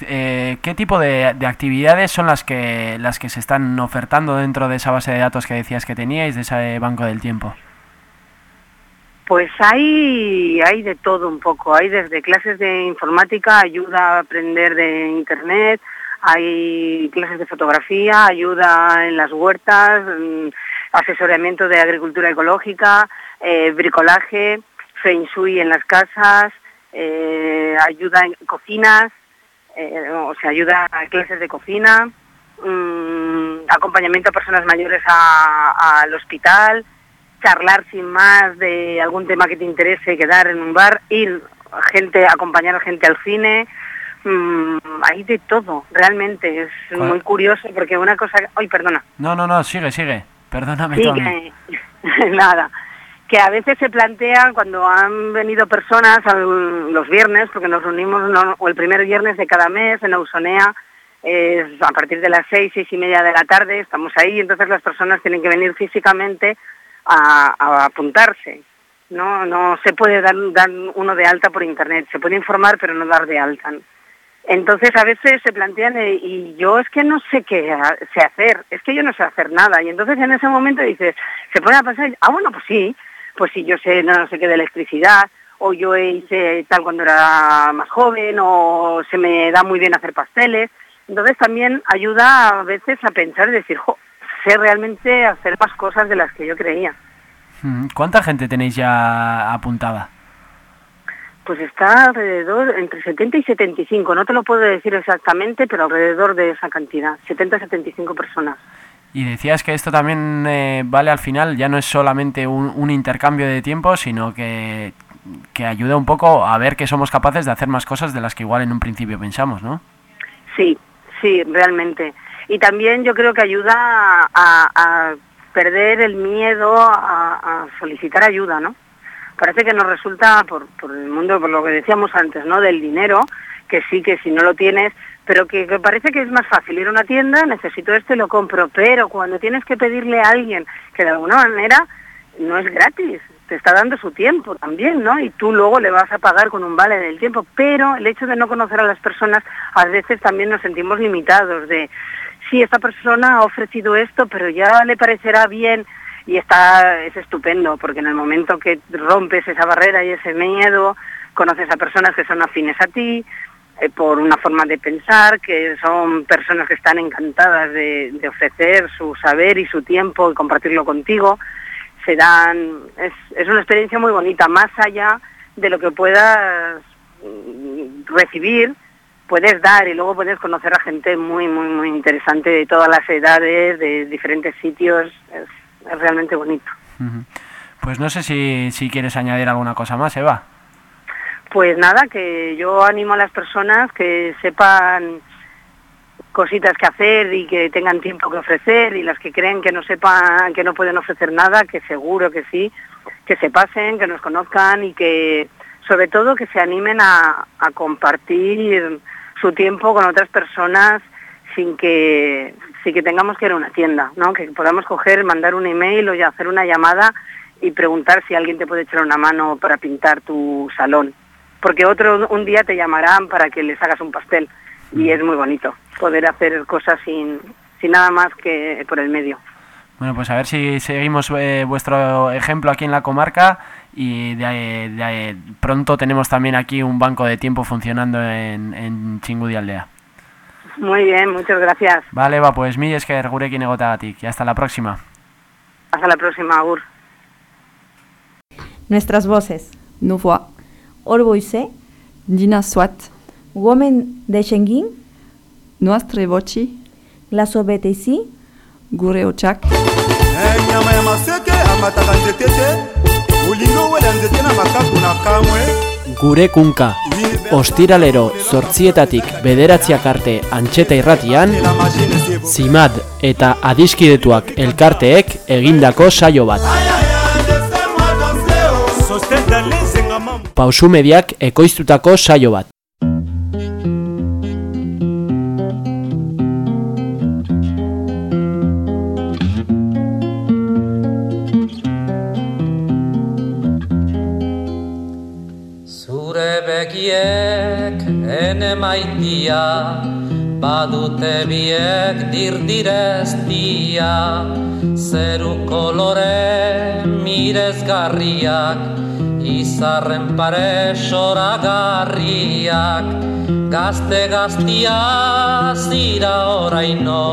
eh, ¿qué tipo de, de, actividades son las que las que se están ofertando dentro de esa base de datos que decías que teníais, de ese banco del tiempo? Pues hay, hay de todo un poco, hay desde clases de informática, ayuda a aprender de internet, hay clases de fotografía, ayuda en las huertas, asesoramiento de agricultura ecológica, eh, bricolaje, feng shui en las casas, eh, ayuda en cocinas, eh, o sea, ayuda a clases de cocina, mm, acompañamiento a personas mayores al hospital, charlar sin más de algún tema que te interese, quedar en un bar, ir gente, acompañar a gente al cine, mm, hay de todo, realmente, es ¿Cuál? muy curioso porque una cosa, ay, perdona, No, no, no, sigue, sigue. Perdóname, Sí, que, nada, que a veces se plantea cuando han venido personas al- los viernes, porque nos reunimos no, o el primer viernes de cada mes en Ausonea, es a partir de las seis, seis y media de la tarde, estamos ahí, entonces las personas tienen que venir físicamente a, a apuntarse. No, no se puede dar, dar uno de alta por internet, se puede informar pero no dar de alta. Entonces a veces se plantean eh, y yo es que no sé qué sé hacer, es que yo no sé hacer nada y entonces en ese momento dices, se a pensar, ah bueno pues sí, pues sí yo sé no sé qué de electricidad o yo hice tal cuando era más joven o se me da muy bien hacer pasteles, entonces también ayuda a veces a pensar y decir, sé realmente hacer más cosas de las que yo creía. Mm, ¿Cuánta gente tenéis ya apuntada? Pues está alrededor, entre 70 y 75, no te lo puedo decir exactamente, pero alrededor de esa cantidad, 70 75 personas. Y decías que esto también eh, vale al final, ya no es solamente un, un intercambio de tiempo, sino que, que ayuda un poco a ver que somos capaces de hacer más cosas de las que igual en un principio pensamos, ¿no? Sí, sí, realmente. Y también yo creo que ayuda a, perder el miedo a, a solicitar ayuda, ¿no? Parece que nos resulta por, por el mundo, por lo que decíamos antes, ¿no? Del dinero, que sí, que si no lo tienes, pero que, que parece que es más fácil ir a una tienda, necesito esto y lo compro, pero cuando tienes que pedirle a alguien que de alguna manera no es gratis, te está dando su tiempo también, ¿no? Y tú luego le vas a pagar con un vale del tiempo, pero el hecho de no conocer a las personas, a veces también nos sentimos limitados de, sí, esta persona ha ofrecido esto, pero ya le parecerá bien y está, es estupendo, porque en el momento que rompes esa barrera y ese miedo, conoces a personas que son afines a ti, eh, por una forma de pensar, que son personas que están encantadas de, de ofrecer su saber y su tiempo y compartirlo contigo, se dan, es, es una experiencia muy bonita, más allá de lo que puedas mm, recibir, puedes dar y luego puedes conocer a gente muy, muy, muy interesante de todas las edades, de diferentes sitios, es, es realmente bonito. Pues no sé si, si quieres añadir alguna cosa más, Eva. Pues nada, que yo animo a las personas que sepan cositas que hacer y que tengan tiempo que ofrecer y las que creen que no sepan, que no pueden ofrecer nada, que seguro que sí, que se pasen, que nos conozcan y que sobre todo que se animen a, a compartir su tiempo con otras personas sin que, sin que tengamos que ir a una tienda, ¿no? que podamos coger, mandar un email o ya hacer una llamada y preguntar si alguien te puede echar una mano para pintar tu salón. Porque otro un día te llamarán para que les hagas un pastel y es muy bonito poder hacer cosas sin, sin nada más que por el medio. Bueno, pues a ver si seguimos eh, vuestro ejemplo aquí en la comarca y de, de pronto tenemos también aquí un banco de tiempo funcionando en, en Chingudi Aldea. Muy bien, muchas gracias. Vale, va, pues mi esker gurekin egotagatik y hasta la próxima. Hasta la próxima, Agur. Nuestras voces. Voix. Orboise, Dina Swat. Women de Schengen, Nostre voci. Glasobetesi, Gure ochak. Ulingo uelean detena makapu nakamue Gure kunka, ostiralero zortzietatik bederatziak arte antxeta irratian Zimad eta adiskidetuak elkarteek egindako saio bat. Pausu mediak ekoiztutako saio bat. Ene maitia Badute biek dirdireztia Zeru kolore mirezgarriak Izarren pare soragarriak. Gazte gaztia zira oraino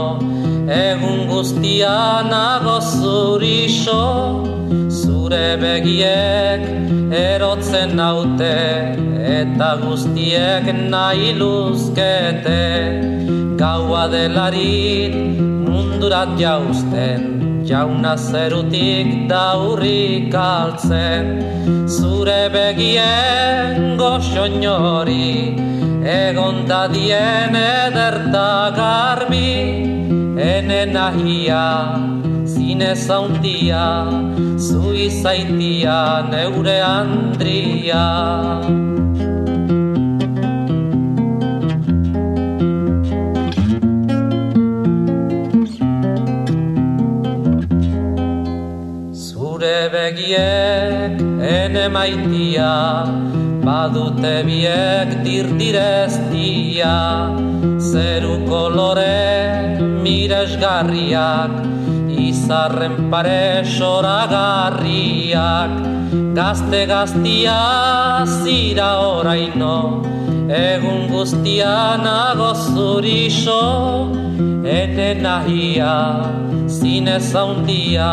Egun guztian nago zurixo Zure begiek erotzen naute Eta guztiek nahi luzkete. Gaua delarit mundurat jauzten Jauna zerutik daurrik altzen. Zure begien goxoinori Egon dadien ederta garbi Ene nahia, zine zaundia Zu izaitia neure Andria. Zure begiek ene maitia Badute biek dirdireztia Zeru kolore miresgarriak Izarren pare soragarriak Gazte gaztia zira oraino Egun guztian nago zurixo Ene nahia, zine zaundia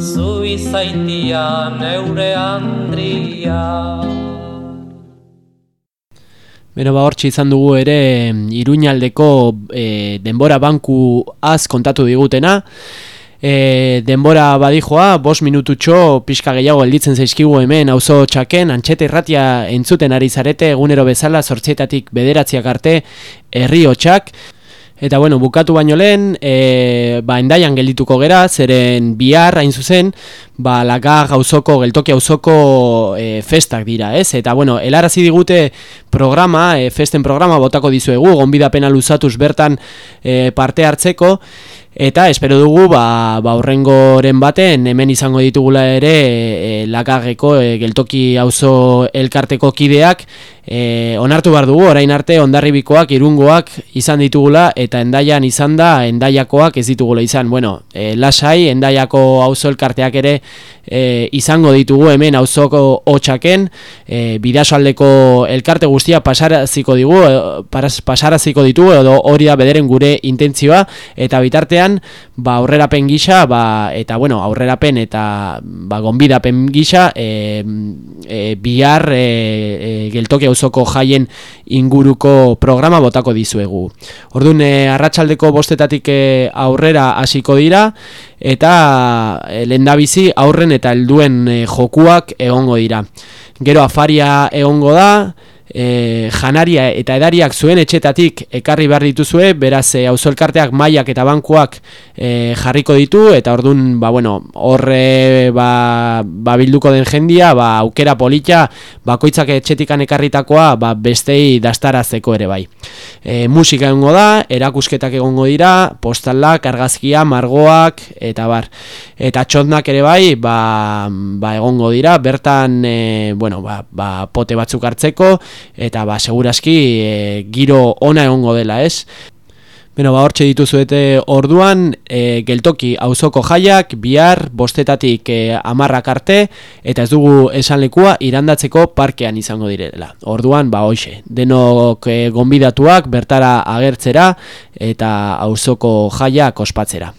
Zu izaitia neure Andria. Beno, ba, hortxe izan dugu ere Iruñaldeko e, denbora banku az kontatu digutena. E, denbora badijoa, bos minututxo pixka gehiago gelditzen zaizkigu hemen auzo txaken, antxete irratia entzuten ari zarete, egunero bezala, sortzietatik bederatziak arte, herri hotxak. Eta bueno, bukatu baino lehen, e, ba, endaian geldituko gera, zeren bihar hain zuzen, ba, laka gauzoko, geltoki auzoko e, festak dira, ez? Eta bueno, helarazi digute programa, e, festen programa botako dizuegu, gonbidapena luzatuz bertan e, parte hartzeko, Eta espero dugu ba, ba urrengoren baten hemen izango ditugula ere e, lakageko e, geltoki auzo elkarteko kideak e, onartu behar dugu orain arte ondarribikoak irungoak izan ditugula eta endaian izan da endaiakoak ez ditugula izan. Bueno, e, lasai endaiako auzo elkarteak ere e, izango ditugu hemen auzoko hotxaken e, bidasoaldeko elkarte guztia pasaraziko digu, e, pasaraziko ditugu edo hori da bederen gure intentzioa eta bitartean ba aurrerapen gisa ba, eta bueno aurrerapen eta ba gonbidapen gisa e, e, bihar e, e, geltoki auzoko jaien inguruko programa botako dizuegu. Ordun e, arratsaldeko bostetatik e, aurrera hasiko dira eta e, lendabizi aurren eta helduen jokuak egongo dira. Gero afaria egongo da, e, janaria eta edariak zuen etxetatik ekarri behar dituzue, beraz e, auzolkarteak mailak eta bankuak e, jarriko ditu, eta ordun ba, bueno, horre ba, ba bilduko den jendia, ba, aukera polita, bakoitzak etxetikan ekarritakoa ba, bestei dastarazeko ere bai. E, musika egongo da, erakusketak egongo dira, postalak, argazkia, margoak, eta bar. Eta txotnak ere bai, ba, ba egongo dira, bertan, e, bueno, ba, ba, pote batzuk hartzeko, eta ba segurazki e, giro ona egongo dela, ez? Beno, ba hortxe dituzuete orduan, e, geltoki auzoko jaiak, bihar, bostetatik e, amarrak arte, eta ez dugu esan lekua irandatzeko parkean izango direla. Orduan, ba hoxe, denok e, gonbidatuak bertara agertzera eta auzoko jaiak ospatzera.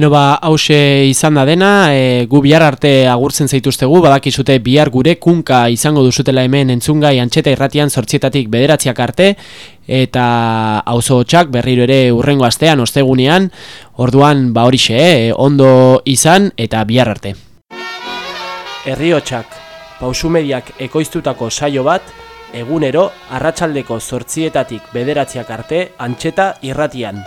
Beno ba, hause izan da dena, e, gu bihar arte agurtzen zaituztegu, badakizute bihar gure kunka izango duzutela hemen entzungai antxeta irratian sortzietatik bederatziak arte, eta auzo txak berriro ere urrengo astean, ostegunean, orduan ba horixe, eh, ondo izan eta bihar arte. Herri hotxak, pausumediak ekoiztutako saio bat, egunero, arratsaldeko sortzietatik bederatziak arte, antxeta irratian.